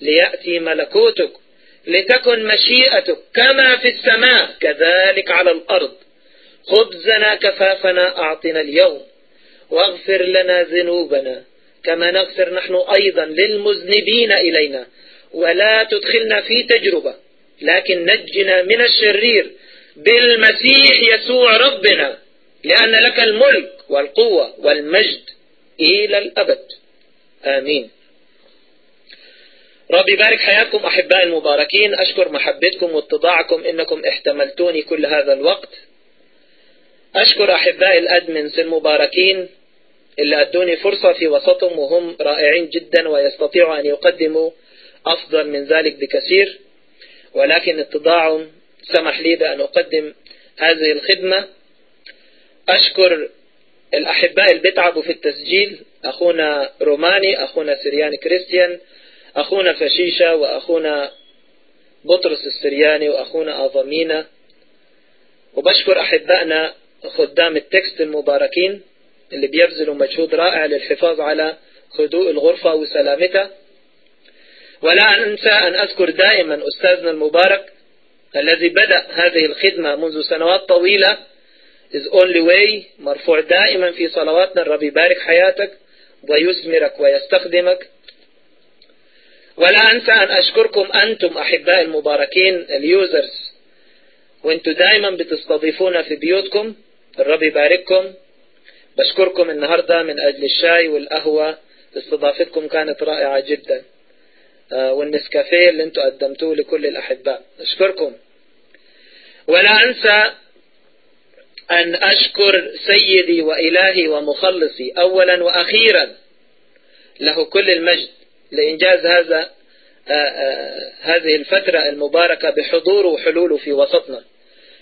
ليأتي ملكوتك لتكن مشيئتك كما في السماء كذلك على الأرض. خبزنا كفافنا أعطنا اليوم. واغفر لنا ذنوبنا كما نغفر نحن أيضا للمذنبين إلينا. ولا تدخلنا في تجربة لكن نجنا من الشرير بالمسيح يسوع ربنا لأن لك الملك والقوة والمجد إلى الأبد. آمين. ربي بارك حياتكم أحبائي المباركين أشكر محبتكم واتضاعكم إنكم احتملتوني كل هذا الوقت. أشكر أحبائي الأدمنز المباركين اللي أدوني فرصة في وسطهم وهم رائعين جدا ويستطيعوا أن يقدموا أفضل من ذلك بكثير. ولكن اتضاعهم سمح لي بأن أقدم هذه الخدمة. أشكر الأحباء اللي بيتعبوا في التسجيل أخونا روماني أخونا سرياني كريستيان أخونا فشيشة وأخونا بطرس السرياني وأخونا أظمينا وبشكر أحبائنا خدام التكست المباركين اللي بيبذلوا مجهود رائع للحفاظ على هدوء الغرفة وسلامتها. ولا أنسى أن أذكر دائما أستاذنا المبارك الذي بدأ هذه الخدمة منذ سنوات طويلة is only way مرفوع دائما في صلواتنا الرب يبارك حياتك ويثمرك ويستخدمك. ولا أنسى أن أشكركم أنتم أحباء المباركين اليوزرز وأنتم دائما بتستضيفونا في بيوتكم. الرب يبارككم. بشكركم النهاردة من أجل الشاي والقهوة. استضافتكم كانت رائعة جدا. والنسكافيه اللي أنتم قدمتوه لكل الأحباء. أشكركم ولا أنسى أن أشكر سيدي وإلهي ومخلصي أولا وأخيرا له كل المجد لإنجاز هذا آآ آآ هذه الفترة المباركة بحضوره وحلوله في وسطنا.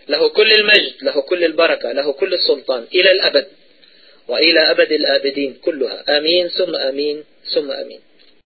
له كل المجد له كل البركة له كل السلطان إلى الأبد وإلى أبد الآبدين كلها. آمين ثم آمين ثم آمين.